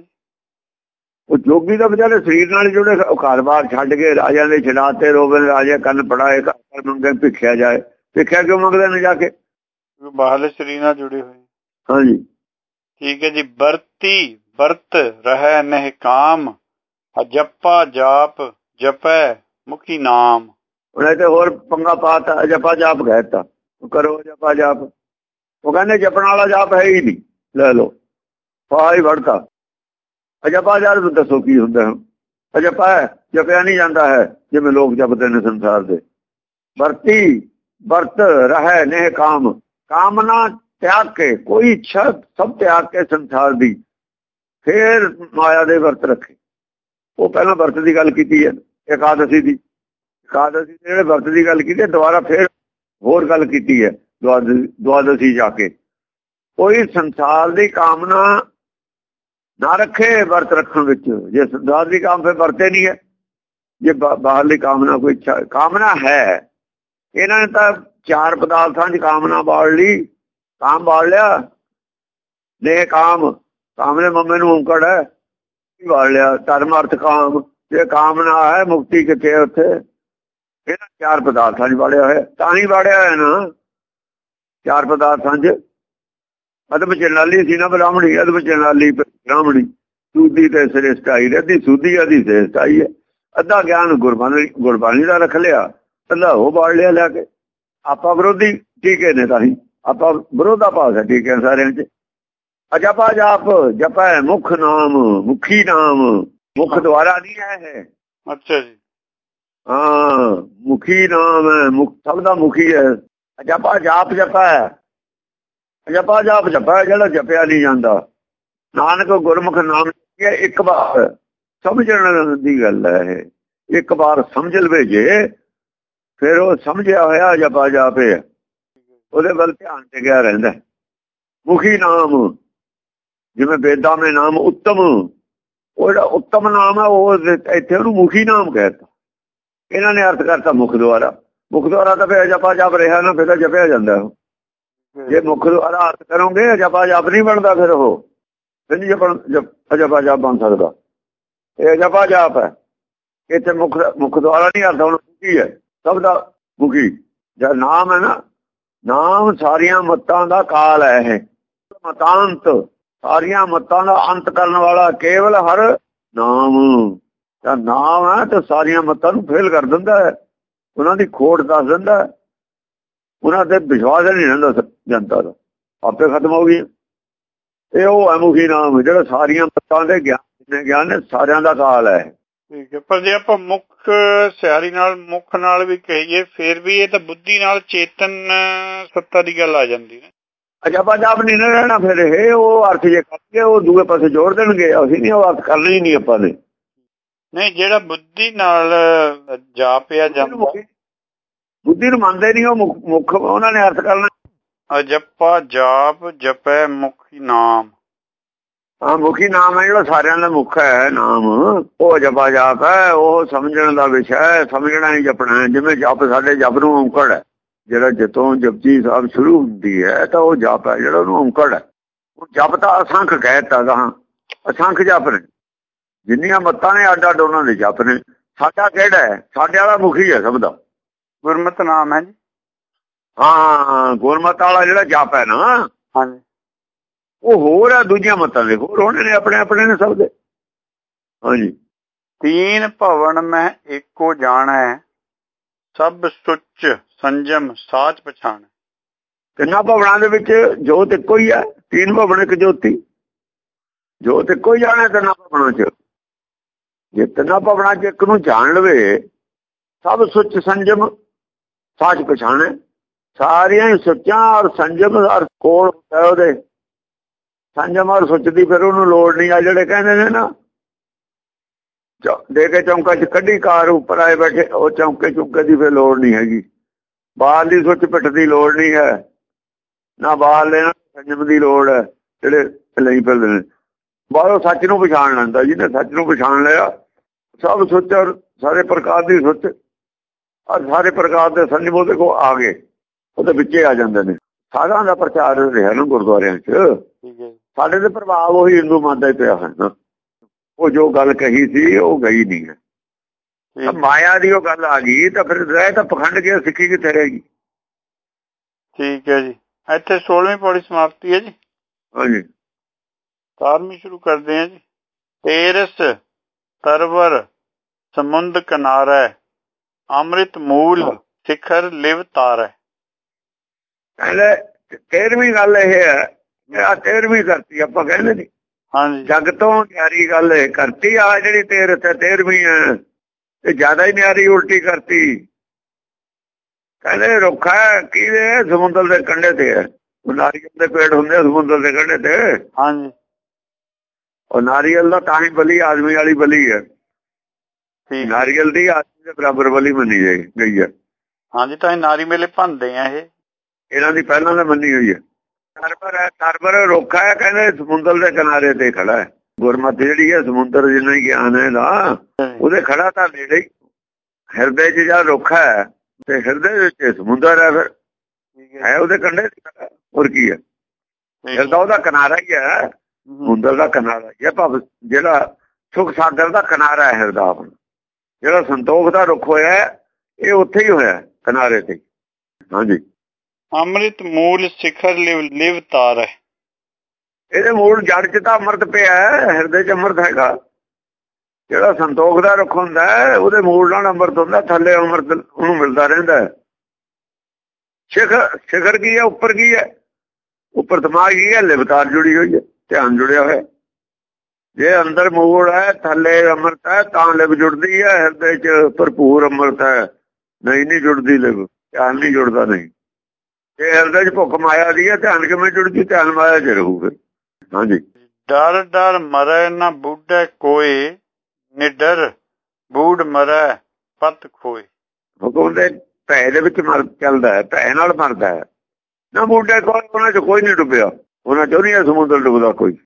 ਉਹ ਜੋਗੀ ਦਾ ਵਿਚਾਰੇ ਸਰੀਰ ਨਾਲ ਜੁੜੇ ਘਰ-ਬਾਰ ਛੱਡ ਕੇ ਰਾਜਿਆਂ ਦੇ ਛਡਾਤੇ ਰੋਵੇ ਰਾਜੇ ਕੰਨ ਪੜਾਏ ਘਰ ਮੰਗੇ ਭਿੱਖਿਆ ਜਾਏ। ਭਿੱਖਿਆ ਕਿਉਂ ਮੰਗਦੇ ਨੇ ਜਾ ਕੇ? ਬਾਹਰਲੇ ਸਰੀਰ ਨਾਲ ਜੁੜੇ ਹੋਏ। ਹਾਂਜੀ। ਠੀਕ ਹੈ ਜੀ ਵਰਤੀ ਵਰਤ ਰਹਿ ਨਹਿ ਕਾਮ ਅਜੱਪਾ ਜਾਪ ਜਪੈ ਮੁਖੀ ਨਾਮ। ਉਹਨੇ ਤੇ ਹੋਰ ਪੰਗਾ ਪਾਤਾ ਜਪਾ ਜਾਪ ਕਹਿਤਾ ਕਰੋ ਜਪਾ ਜਾਪ। ਉਹ ਕਹਿੰਦੇ ਜਪਣ ਵਾਲਾ ਜਾਪ ਹੈ ਹੀ ਨਹੀਂ। ਲੈ ਲਓ। ਪਾ ਹੀ ਵੜਤਾ ਅਜਪਾ ਜਾਪ ਦੱਸੋ ਕੀ ਹੁੰਦਾ ਹੈ ਅਜਪਾ ਜਪਿਆ ਨਹੀਂ ਜਾਂਦਾ ਹੈ, ਜਿਵੇਂ ਲੋਕ ਜਪਦੇ ਨੇ ਸੰਸਾਰ ਦੇ। ਵਰਤੀ, ਵਰਤ, ਰਹਿ ਨੇ ਕਾਮ। ਕਾਮਨਾ ਤਿਆਗ ਕੇ, ਕੋਈ ਇੱਛਾ ਸਭ ਤਿਆਗ ਕੇ ਸੰਸਾਰ ਦੀ, ਫੇਰ ਮਾਇਆ ਦੇ ਵਰਤ ਰੱਖੇ। ਉਹ ਪਹਿਲਾਂ ਵਰਤ ਦੀ ਗੱਲ ਕੀਤੀ ਹੈ, ਇਕਾਦਸ਼ੀ ਦੀ। ਇਕਾਦਸ਼ੀ ਦੇ ਜਿਹੜੇ ਵਰਤ ਦੀ ਗੱਲ ਕੀਤੀ ਦੁਬਾਰਾ ਫੇਰ ਹੋਰ ਗੱਲ ਕੀਤੀ ਹੈ, ਦੁਆਦ- ਦੁਆਦਸ਼ੀ ਜਾ ਕੇ। ਕੋਈ ਸੰਸਾਰ ਦੀ ਕਾਮਨਾ ਨਾ ਰੱਖੇ, ਵਰਤ ਰੱਖਣ ਵਿੱਚ। ਜੇ ਸੰਸਾਰ ਦੀ ਕਾਮ ਫਿਰ ਵਰਤੇ ਨਹੀਂ ਹੈ। ਜੇ ਬਾਹਰਲੀ ਕਾਮਨਾ ਕੋਈ ਕਾਮਨਾ ਹੈ। ਇਹਨਾਂ ਨੇ ਤਾਂ ਚਾਰ ਪਦਾਰਥਾਂ ਦੀ ਕਾਮਨਾ ਬਾੜ ਲਈ। ਕਾਮ ਬਾੜ ਲਿਆ। ਦੇ ਕਾਮ। ਕਾਮ ਦੇ ਮੰਮੇ ਨੂੰ ਔਂਕੜ ਹੈ। ਕੀ ਬਾੜ ਲਿਆ? ਧਰਮ, ਅਰਥ, ਕਾਮ। ਜੇ ਕਾਮਨਾ ਹੈ, ਮੁਕਤੀ ਕਿੱਥੇ ਉੱਥੇ? ਇਹਨਾਂ ਚਾਰ ਪਦਾਰਥਾਂ 'ਚ ਬਾੜਿਆ ਹੋਇਆ। ਤਾਂ ਹੀ ਬਾੜਿਆ ਹੋਇਆ ਨਾ। ਚਾਰ ਪਦਾਰਥਾਂ 'ਚ ਅਦਬ ਚਨਾਲੀ ਸੀ ਨਾ ਬ੍ਰਾਹਮਣੀ ਅਦਬ ਚਨਾਲੀ ਬ੍ਰਾਹਮਣੀ। ਸੂਦੀ ਤੇ ਸ੍ਰੇਸ਼ਟਾਈ ਰਹਿਦੀ ਸੂਦੀ ਆਦੀ ਸ੍ਰੇਸ਼ਟਾਈ ਹੈ। ਅੱਧਾ ਗਿਆਨ ਗੁਰਬਾਣੀ ਗੁਰਬਾਣੀ ਦਾ ਰੱਖ ਲਿਆ ਅੱਧਾ ਉਹ ਬਾੜ ਲਿਆ ਲੈ ਕੇ। ਆਪਾਂ ਵਿਰੋਧੀ ਟੀਕੇ ਨੇ ਤਾਂ ਹੀ। ਆਪਾਂ ਵਿਰੋਧਾ ਪਾਸ ਹੈ ਟੀਕੇ ਸਾਰਿਆਂ 'ਚ। ਅਜਪਾ ਜਾਪ ਜਪੈ ਮੁਖ ਨਾਮ ਮੁਖੀ ਨਾਮ। ਮੁਖ ਦੁਆਰਾ ਨਹੀਂ ਹੈ ਅੱਛਾ ਜੀ। ਹਾਂ ਮੁਖੀ ਨਾਮ ਹੈ ਮੁਖ ਸਭ ਦਾ ਮੁਖੀ ਹੈ। ਜਪਾ ਜਾਪ ਜਪਾ ਜਪਾ ਜਾਪ ਜਪਾ, ਜਿਹੜਾ ਜਪਿਆ ਨਹੀਂ ਜਾਂਦਾ। ਨਾਨਕ ਗੁਰਮੁਖ ਨਾਮ ਇੱਕ ਵਾਰ ਸਮਝਣ ਦੀ ਗੱਲ ਹੈ ਇਹ। ਇੱਕ ਵਾਰ ਸਮਝ ਲਵੇ ਜੇ, ਫਿਰ ਉਹ ਸਮਝਿਆ ਹੋਇਆ ਜਪਾ ਜਾਪੇ। ਉਹਦੇ ਵੱਲ ਧਿਆਨ ਟਿਕਿਆ ਰਹਿੰਦਾ ਮੁਖੀ ਨਾਮ, ਜਿਵੇਂ ਵੇਦਾਂ ਦੇ ਨਾਮ ਉੱਤਮ, ਉਹ ਜਿਹੜਾ ਉੱਤਮ ਨਾਮ ਹੈ, ਉਹ ਇੱਥੇ ਉਹਨੂੰ ਮੁਖੀ ਨਾਮ ਕਹਿੰਦਾ ਇਹਨਾਂ ਨੇ ਅਰਥ ਕਰਤਾ ਮੁਖ ਦੁਆਰਾ। ਮੁਖ ਦੁਆਰਾ ਤਾਂ ਫਿਰ ਜਪਾ ਜਪ ਰਿਹਾ ਨਾ, ਫਿਰ ਤਾਂ ਜਪਿਆ ਜਾਂਦਾ ਉਹ। ਜੇ ਮੁਖ ਦੁਆਰਾ ਅਰਥ ਕਰੋਗੇ ਅਜਬਾ ਜਪ ਨਹੀਂ ਬਣਦਾ ਫਿਰ ਉਹ। ਫਿਰ ਨਹੀਂ ਜਪਣ ਅਜਬਾ ਜਪ ਬਣ ਸਕਦਾ। ਇਹ ਜਪਾ ਜਪ ਹੈ। ਇੱਥੇ ਮੁਖ ਮੁਖ ਦੁਆਰਾ ਨਹੀਂ ਅਰਥ ਹੁਣ ਕੀ ਹੈ। ਸਭ ਦਾ ਮੁਖੀ। ਜਦ ਨਾਮ ਹੈ ਨਾ। ਨਾਮ ਸਾਰੀਆਂ ਮਤਾਂ ਦਾ ਕਾਲ ਹੈ ਇਹ। ਮਤਾਂਤ। ਸਾਰੀਆਂ ਮਤਾਂ ਦਾ ਅੰਤ ਕਰਨ ਵਾਲਾ ਕੇਵਲ ਹਰ ਨਾਮ। ਤਾਂ ਨਾਮ ਹੈ ਤੇ ਸਾਰੀਆਂ ਮਤਾਂ ਨੂੰ ਫੇਲ ਕਰ ਦਿੰਦਾ ਹੈ। ਉਹਨਾਂ ਦੀ ਖੋਟ ਦੱਸ ਦਿੰਦਾ ਉਹਨਾਂ ਤੇ ਵਿਸ਼ਵਾਸ ਨਹੀਂ ਰਹਿੰਦਾ ਜਨਤਾ ਦਾ। ਆਪੇ ਖਤਮ ਹੋ ਗਈ ਇਹ ਉਹ ਹੈ ਮੁਖੀ ਨਾਮ ਜਿਹੜਾ ਸਾਰੀਆਂ ਮੱਤਾਂ ਦੇ ਗਿਆਨ ਨੇ ਗਿਆਨ ਨੇ ਸਾਰਿਆਂ ਦਾ ਕਾਲ ਹੈ। ਠੀਕ ਹੈ ਪਰ ਜੇ ਆਪਾਂ ਮੁੱਖ ਸਿਆਰੀ ਨਾਲ ਮੁੱਖ ਨਾਲ ਵੀ ਕਹੀਏ ਫਿਰ ਵੀ ਇਹ ਤਾਂ ਬੁੱਧੀ ਨਾਲ ਚੇਤਨ ਸੱਤਾ ਦੀ ਗੱਲ ਆ ਜਾਂਦੀ ਹੈ ਅਜਾਬਾ ਜਾਬ ਨਹੀਂ ਨਾ ਰਹਿਣਾ ਫਿਰ ਇਹ ਉਹ ਅਰਥ ਜੇ ਕਰਕੇ ਉਹ ਦੂਏ ਪਾਸੇ ਜੋੜ ਦੇਣਗੇ। ਅਸੀਂ ਨਹੀਂ ਉਹ ਅਰਥ ਕਰਨਾ ਹੀ ਨਹੀਂ ਆਪਾਂ ਨੇ ਨਹੀਂ ਜਿਹੜਾ ਬੁੱਧੀ ਨਾਲ ਜਾਪਿਆ ਜਾਂਦਾ ਬੁੱਧੀ ਨੂੰ ਮੰਨਦੇ ਨਹੀਂ ਉਹ ਮੁੱਖ- ਉਹਨਾਂ ਨੇ ਅਰਥ ਕਰਨਾ। ਅਜੱਪਾ ਜਾਪ ਜਪੈ ਮੁਖੀ ਨਾਮ। ਹਾਂ ਮੁਖੀ ਨਾਮ ਹੈ ਜਿਹੜਾ ਸਾਰਿਆਂ ਦਾ ਮੁੱਖ ਹੈ ਨਾਮ। ਉਹ ਜਪਾ ਜਾਪ ਹੈ ਉਹ ਸਮਝਣ ਦਾ ਵਿਸ਼ਾ ਹੈ ਸਮਝਣਾ ਹੀ ਜਪਣਾ ਹੈ। ਜਿਵੇਂ ਜਪ ਸਾਡੇ ਜਪ ਨੂੰ ਔਂਕੜ ਹੈ। ਜਿਹੜਾ ਜਤੋਂ ਜਪਜੀ ਸਾਹਿਬ ਸ਼ੁਰੂ ਹੁੰਦੀ ਹੈ ਤਾਂ ਉਹ ਜਪ ਹੈ ਜਿਹੜਾ ਉਹਨੂੰ ਔਂਕੜ ਹੈ। ਉਹ ਜਪ ਤਾਂ ਅਸੰਖ ਕਹਿਤਾ ਗਾਂ ਅਸੰਖ ਜਪ ਨੇ। ਜਿੰਨੀਆਂ ਮੱਤਾਂ ਨੇ ਅੱਡ ਉਹਨਾਂ ਦੇ ਜਪ ਨੇ। ਸਾਡਾ ਕਿਹੜਾ ਹੈ? ਸਾਡੇ ਵਾਲਾ ਮੁਖੀ ਹੈ ਸਭ ਦਾ। ਗੁਰਮਤਿ ਨਾਮ ਹੈ ਜੀ। ਹਾਂ ਗੁਰਮਤ ਵਾਲਾ ਜਿਹੜਾ ਜਪ ਹੈ ਨਾ ਹਾਂਜੀ। ਉਹ ਹੋਰ ਆ ਦੂਜੀਆਂ ਮਤਾਂ ਦੇ ਹੋਰ ਉਹਨਾਂ ਨੇ ਆਪਣੇ ਆਪਣੇ ਨੇ ਸਭ ਦੇ। ਹਾਂਜੀ। ਤੀਨ ਭਵਨ ਮੈਂ ਏਕੋ ਜਾਣੈ ਸਭ ਸੁੱਚ ਸੰਜਮ ਸਾਚ ਪਛਾਣ। ਤਿੰਨਾਂ ਭਵਨਾਂ ਦੇ ਵਿੱਚ ਜੋਤ ਇੱਕੋ ਹੀ ਹੈ ਤੀਨ ਭਵਨ ਇੱਕ ਜੋਤੀ। ਜੋਤ ਇੱਕੋ ਹੀ ਜਾਣੇ ਤਿੰਨਾਂ ਭਵਨਾਂ 'ਚ। ਜੇ ਤਿੰਨਾਂ ਭਵਨਾਂ 'ਚ ਇੱਕ ਨੂੰ ਜਾਣ ਲਵੇ ਸਭ ਸੁੱਚ ਸੰਜਮ ਸਾਚ ਪਛਾਣੇ ਸਾਰੀਆਂ ਹੀ ਸੁੱਚਾਂ ਔਰ ਸੰਜਮ ਔਰ ਕੋਲ ਹੁੰਦਾ ਉਹਦੇ। ਸੰਜਮ ਔਰ ਸੁੱਚ ਦੀ ਫਿਰ ਉਹਨੂੰ ਲੋੜ ਨਹੀਂ। ਆ ਜਿਹੜੇ ਕਹਿੰਦੇ ਨੇ ਨਾ ਦੇ ਕੇ ਚੌਂਕਾ 'ਚ ਕੱਢੀ ਕਾਰ ਉੱਪਰ ਆਏ ਬੈਠੇ, ਉਹ ਚੌਂਕੇ ਚੁੱਕੇ ਦੀ ਫਿਰ ਲੋੜ ਨਹੀਂ ਹੈਗੀ। ਬਾਹਰ ਦੀ ਸੁੱਚ ਪਿੱਟ ਦੀ ਲੋੜ ਨਹੀਂ ਹੈ। ਨਾ ਬਾਹਰ ਲੈਣਾ ਸੰਜਮ ਦੀ ਲੋੜ ਹੈ, ਜਿਹੜੇ ਲਈ ਫਿਰਦੇ ਨੇ। ਬਾਹਰੋਂ ਸੱਚ ਨੂੰ ਪਛਾਣ ਲੈਂਦਾ, ਜਿਹਨੇ ਸੱਚ ਨੂੰ ਪਛਾਣ ਲਿਆ, ਸਭ ਸੁੱਚ ਸਾਰੇ ਪ੍ਰਕਾਰ ਦੀ ਸੁੱਚ ਔਰ ਸਾਰੇ ਪ੍ਰਕਾਰ ਦੇ ਸੰਜਮ ਉਹਦੇ ਕੋ ਆ ਗਏ। ਉਹਦੇ ਵਿੱਚੇ ਆ ਜਾਂਦੇ ਨੇ। ਸਾਰਿਆਂ ਦਾ ਪ੍ਰਚਾਰ ਰਿਹਾ ਨਾ ਗੁਰਦੁਆਰਿਆਂ 'ਚ। ਸਾਡੇ ਤੇ ਪ੍ਰਭਾਵ ਉਹੀ ਹਿੰਦੂ ਮਤ ਦਾ ਹੀ ਪਿਆ ਹੈ ਨਾ। ਉਹ ਜੋ ਗੱਲ ਕਹੀ ਸੀ ਉਹ ਗਈ ਨਹੀਂ ਹੈ। ਮਾਇਆ ਦੀ ਉਹ ਗੱਲ ਆ ਗਈ ਤਾਂ ਫਿਰ ਰਹਿ ਤਾਂ ਪਖੰਡ ਗਿਆ ਸਿੱਖੀ ਕਿੱਥੇ ਰਹੇਗੀ ਠੀਕ ਹੈ ਜੀ। ਇੱਥੇ 16ਵੀਂ ਪੌੜੀ ਸਮਾਪਤੀ ਹੈ ਜੀ। ਹਾਂਜੀ। 17ਵੀਂ ਸ਼ੁਰੂ ਕਰਦੇ ਹਾਂ ਜੀ। ਤੇਰਸ ਤਰਵਰ ਸਮੁੰਦ ਕਿਨਾਰਾ ਅੰਮ੍ਰਿਤ ਮੂਲ ਸਿਖਰ ਲਿਵ ਤਾਰੈ। ਕਹਿੰਦੇ ਤੇਰਵੀਂ ਗੱਲ ਇਹ ਹੈ ਆ ਤੇਰਵੀਂ ਕਰਤੀ ਆਪਾਂ ਕਹਿੰਦੇ ਨਹੀਂ। ਹਾਂਜੀ। ਜਗ ਤੋਂ ਨਿਆਰੀ ਗੱਲ ਇਹ ਕਰਤੀ ਆ ਜਿਹੜੀ ਤੇਰ ਤੇ ਤੇਰਵੀਂ ਹੈ ਇਹ ਜ਼ਿਆਦਾ ਹੀ ਨਿਆਰੀ ਉਲਟੀ ਕਰਤੀ। ਕਹਿੰਦੇ ਰੁੱਖ ਕਿਹਦੇ? ਸਮੁੰਦਰ ਦੇ ਕੰਢੇ ਤੇ ਹੈ। ਨਾਰੀਅਲ ਦੇ ਪੇੜ ਹੁੰਦੇ ਸਮੁੰਦਰ ਦੇ ਕੰਢੇ ਤੇ। ਹਾਂਜੀ। ਉਹ ਨਾਰੀਅਲ ਦਾ ਤਾਂ ਹੀ ਬਲੀ ਆਦਮੀ ਵਾਲੀ ਬਲੀ ਹੈ। ਠੀਕ ਨਾਰੀਅਲ ਦੀ ਆਦਮੀ ਦੇ ਬਰਾਬਰ ਬਲੀ ਮੰਨੀ ਜਾਈ ਗਈ ਹੈ ਹਾਂਜੀ ਤਾਂ ਇਹ ਨਾਰੀ ਮੇਲੇ ਭੰਦੇ ਆ ਇਹ। ਇਹਨਾਂ ਦੀ ਪਹਿਲਾਂ ਤਾਂ ਮੰਨੀ ਹੋਈ ਹੈ ਸਰਬਰ ਹੈ ਸਰਬਰ ਰੁੱਖ ਹੈ ਕਹਿੰਦੇ ਸਮੁੰਦਰ ਦੇ ਕਿਨਾਰੇ ਤੇ ਖੜਾ ਹੈ। ਗੁਰਮਤਿ ਜਿਹੜੀ ਹੈ ਸਮੁੰਦਰ ਜਿੰਨਾ ਹੀ ਗਿਆਨ ਹੈ ਦਾ ਉਹਦੇ ਖੜਾ ਤਾਂ ਨੇੜੇ ਹੀ। ਹਿਰਦੇ 'ਚ ਜਾਂ ਰੁੱਖ ਹੈ ਤੇ ਹਿਰਦੇ ਵਿੱਚ ਸਮੁੰਦਰ ਹੈ ਫਿਰ। ਹੈ। ਉਹਦੇ ਕੰਢੇ। ਹੋਰ ਕੀ ਹੈ? ਹਿਰਦਾ ਉਹਦਾ ਕਿਨਾਰਾ ਹੀ ਹੈ। ਸਮੁੰਦਰ ਦਾ ਕਿਨਾਰਾ ਹੀ ਹੈ। ਭਾਵ ਜਿਹੜਾ ਸੁਖ ਸਾਗਰ ਦਾ ਕਿਨਾਰਾ ਹੈ ਹਿਰਦਾ ਆਪਣਾ। ਜਿਹੜਾ ਸੰਤੋਖ ਦਾ ਰੁੱਖ ਹੋਇਆ ਹੈ, ਇਹ ਉੱਥੇ ਹੀ ਹੋਇਆ ਹੈ, ਕਿਨਾਰੇ ਤੇ। ਹਾਂਜੀ। ਅੰਮ੍ਰਿਤ ਮੂਲ ਸਿਖਰ ਲਿਵ ਲਿਵ ਤਾਰੈ ਇਹਦੇ ਮੂਲ ਜੜ 'ਚ ਤਾਂ ਅੰਮ੍ਰਿਤ ਪਿਆ ਹੈ ਹਿਰਦੇ 'ਚ ਅੰਮ੍ਰਿਤ ਹੈਗਾ। ਜਿਹੜਾ ਸੰਤੋਖ ਦਾ ਰੁੱਖ ਹੁੰਦਾ ਹੈ, ਉਹਦੇ ਮੂਲ ਨਾਲ ਅੰਮ੍ਰਿਤ ਹੁੰਦਾ ਥੱਲੇ ਅੰਮ੍ਰਿਤ ਉਹਨੂੰ ਮਿਲਦਾ ਰਹਿੰਦਾ ਹੈ। ਸਿਖਰ ਸਿਖਰ ਕੀ ਹੈ ਉੱਪਰ ਕੀ ਹੈ? ਉੱਪਰ ਦਿਮਾਗ ਕੀ ਹੈ ਲਿਵਤਾਰ ਜੁੜੀ ਹੋਈ ਹੈ ਧਿਆਨ ਜੁੜਿਆ ਹੋਇਆ ਹੈ। ਜੇ ਅੰਦਰ ਮੂਲ ਹੈ ਥੱਲੇ ਅੰਮ੍ਰਿਤ ਹੈ ਤਾਂ ਲਿਵ ਜੁੜਦੀ ਹੈ ਹਿਰਦੇ 'ਚ ਭਰਪੂਰ ਅੰਮ੍ਰਿਤ ਹੈ। ਨਹੀਂ ਨਹੀਂ ਜੁੜਦੀ ਲਿਵ ਧਿਆਨ ਨਹੀਂ ਜੁੜਦਾ ਨਹੀਂ। ਜੇ ਹਿਰਦੇ 'ਚ ਭੁੱਖ ਮਾਇਆ ਦੀ ਹੈ ਧਿਆਨ ਕਿਵੇਂ ਜੁੜਦੀ? ਧਿਆਨ ਮਾਇਆ 'ਚ ਰਹੂ ਫਿਰ ਹਾਂਜੀ। ਡਰ ਡਰ ਮਰੈ ਨਾ ਬੁੱਢੈ ਕੋਏ ਨਿਡਰ ਬੂੜ ਮਰੈ ਪਤ ਖੋਏ। ਹੁਕਮ ਦੇ ਭੈ ਦੇ ਵਿੱਚ ਮਰ ਚੱਲਦਾ ਹੈ ਭੈ ਨਾਲ ਮਰਦਾ ਹੈ। ਨਾ ਬੁੱਢੇ ਕੋਲ ਉਹਨਾਂ 'ਚ ਕੋਈ ਨਹੀਂ ਡੁੱਬਿਆ। ਉਹਨਾਂ 'ਚੋਂ ਨਹੀਂ ਸਮੁੰਦਰ ਡੁੱਬਦਾ ਕੋਈ।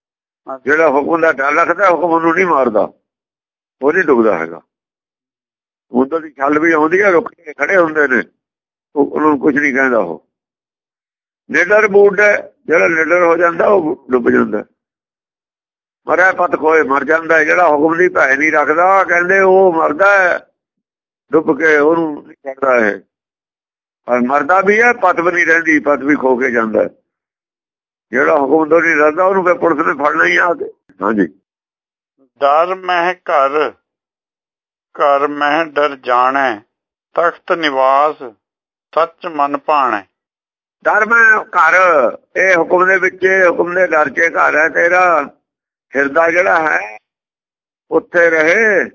ਜਿਹੜਾ ਹੁਕਮ ਦਾ ਡਰ ਰੱਖਦਾ ਹੁਕਮ ਉਹਨੂੰ ਨਹੀਂ ਮਾਰਦਾ। ਉਹ ਨਹੀਂ ਡੁੱਬਦਾ ਹੈਗਾ। ਸਮੁੰਦਰ ਦੀ ਛੱਲ ਵੀ ਆਉਂਦੀ ਹੈ ਰੁਕ ਕੇ ਖੜੇ ਹੁੰਦੇ ਨੇ। ਉਹ ਉਹਨਾਂ ਨੂੰ ਕੁਝ ਨਹੀਂ ਕਹਿੰਦਾ ਉਹ। ਨਿਡਰ ਬੂਢ ਹੈ, ਜਿਹੜਾ ਨਿਡਰ ਹੋ ਜਾਂਦਾ ਉਹ ਡੁੱਬ ਜਾਂਦਾ। ਮਰਿਆ ਪਤ ਖੋਏ ਮਰ ਜਾਂਦਾ ਜਿਹੜਾ ਹੁਕਮ ਦੀ ਭੈ ਨਹੀਂ ਰੱਖਦਾ ਕਹਿੰਦੇ ਉਹ ਮਰਦਾ ਹੈ। ਡੁੱਬ ਕੇ ਉਹਨੂੰ ਨਹੀਂ ਛੱਡਦਾ ਹੈ ਪਰ ਮਰਦਾ ਵੀ ਹੈ ਪਤ ਵੀ ਨਹੀਂ ਰਹਿੰਦੀ ਪਤ ਵੀ ਖੋ ਕੇ ਜਾਂਦਾ ਹੈ। ਜਿਹੜਾ ਹੁਕਮ ਤੋਂ ਨਹੀਂ ਰਹਿੰਦਾ ਉਹਨੂੰ ਫਿਰ ਪੁਲਿਸ ਨੇ ਫੜਨਾ ਹੀ ਆ ਕੇ। ਹਾਂਜੀ। ਡਰ ਮਹਿ ਘਰ ਘਰ ਮਹਿ ਡਰ ਜਾਣੈ ਤਖਤ ਨਿਵਾਸ ਸੱਚ ਮਨ ਭਾਣੈ। ਧਰਮ ਘਰ ਇਹ ਹੁਕਮ ਦੇ ਵਿੱਚ ਹੁਕਮ ਦੇ ਡਰ ਕੇ ਘਰ ਹੈ ਤੇਰਾ। ਹਿਰਦਾ ਜਿਹੜਾ ਹੈ ਉੱਥੇ ਰਹੇ।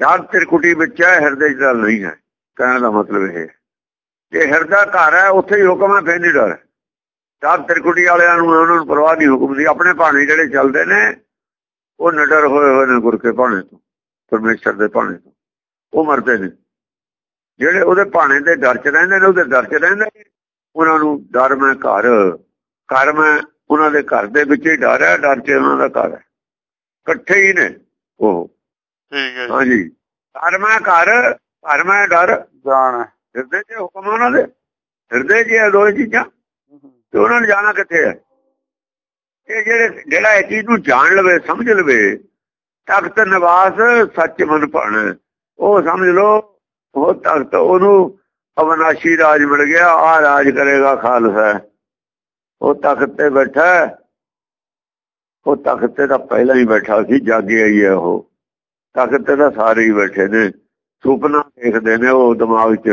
ਜਾਗ ਤਿਰਕੁਟੀ ਵਿੱਚ ਹੈ ਹਿਰਦੇ ਡਰ ਨਹੀਂ ਹੈ। ਕਹਿਣ ਦਾ ਮਤਲਬ ਇਹ ਜੇ ਹਿਰਦਾ ਘਰ ਹੈ ਉੱਥੇ ਹੀ ਹੁਕਮ ਹੈ ਫੇਰ ਨਹੀਂ ਡਰ। ਜਾਗ ਤਿਰਕੁਟੀ ਵਾਲਿਆਂ ਨੂੰ ਉਹਨਾਂ ਨੂੰ ਪਰਵਾਹ ਨਹੀਂ ਹੁਕਮ ਦੀ। ਆਪਣੇ ਭਾਣੇ ਜਿਹੜੇ ਚੱਲਦੇ ਨੇ ਉਹ ਨਡਰ ਹੋਏ ਹੋਏ ਨੇ ਗੁਰ ਕੇ ਭਾਣੇ ਤੋਂ ਪਰਮੇਸ਼ਰ ਦੇ ਭਾਣੇ ਤੋਂ। ਉਹ ਮਰਦੇ ਨੇ। ਜਿਹੜੇ ਉਹਦੇ ਭਾਣੇ ਦੇ ਡਰ ਚ ਰਹਿੰਦੇ ਨੇ ਉਹਦੇ ਡਰ ਚ ਰਹਿੰਦੇ ਨੇ। ਉਹਨਾਂ ਨੂੰ ਡਰ ਮੈਂ ਘਰ ਘਰ ਮੈਂ ਉਹਨਾਂ ਦੇ ਘਰ ਦੇ ਵਿੱਚ ਹੀ ਡਰ ਹੈ ਡਰ ਚ ਉਹਨਾਂ ਦਾ ਘਰ ਹੈ। ਇਕੱਠੇ ਹੀ ਨੇ ਉਹ। ਠੀਕ ਹੈ ਜੀ। ਹਾਂਜੀ। ਘਰ ਮੈਂ ਘਰ ਘਰ ਮੈਂ ਡਰ। ਜਾਣ ਹਿਰਦੇ 'ਚ ਹੁਕਮ ਉਹਨਾਂ ਦੇ। ਹਿਰਦੇ 'ਚ ਇਹ ਦੋ ਚੀਜ਼ਾਂ। ਤੇ ਉਹਨਾਂ ਨੇ ਜਾਣਾ ਕਿੱਥੇ ਹੈ? ਇਹ ਜਿਹੜੇ ਜਿਹੜਾ ਇਹ ਚੀਜ਼ ਨੂੰ ਜਾਣ ਲਵੇ, ਸਮਝ ਲਵੇ, ਤਖਤ ਨਿਵਾਸ ਸੱਚ ਮਨ ਭਾਣ ਉਹ ਸਮਝ ਲਓ, ਉਹ ਤਖਤ, ਉਹਨੂੰ ਅਵਨਾਸ਼ੀ ਰਾਜ ਮਿਲ ਗਿਆ ਆ ਰਾਜ ਕਰੇਗਾ ਖਾਲਸਾ। ਉਹ ਤਖਤ ਤੇ ਬੈਠਾ ਉਹ ਤਖਤ ਤੇ ਤਾਂ ਪਹਿਲਾਂ ਹੀ ਬੈਠਾ ਸੀ, ਜਾਗੇ ਹੀ ਹੈ ਉਹ। ਤਖਤ ਤੇ ਤਾਂ ਸਾਰੇ ਹੀ ਬੈਠੇ ਨੇ। ਸੁਪਨਾ ਦੇਖਦੇ ਨੇ ਉਹ ਦਿਮਾਗ 'ਚ।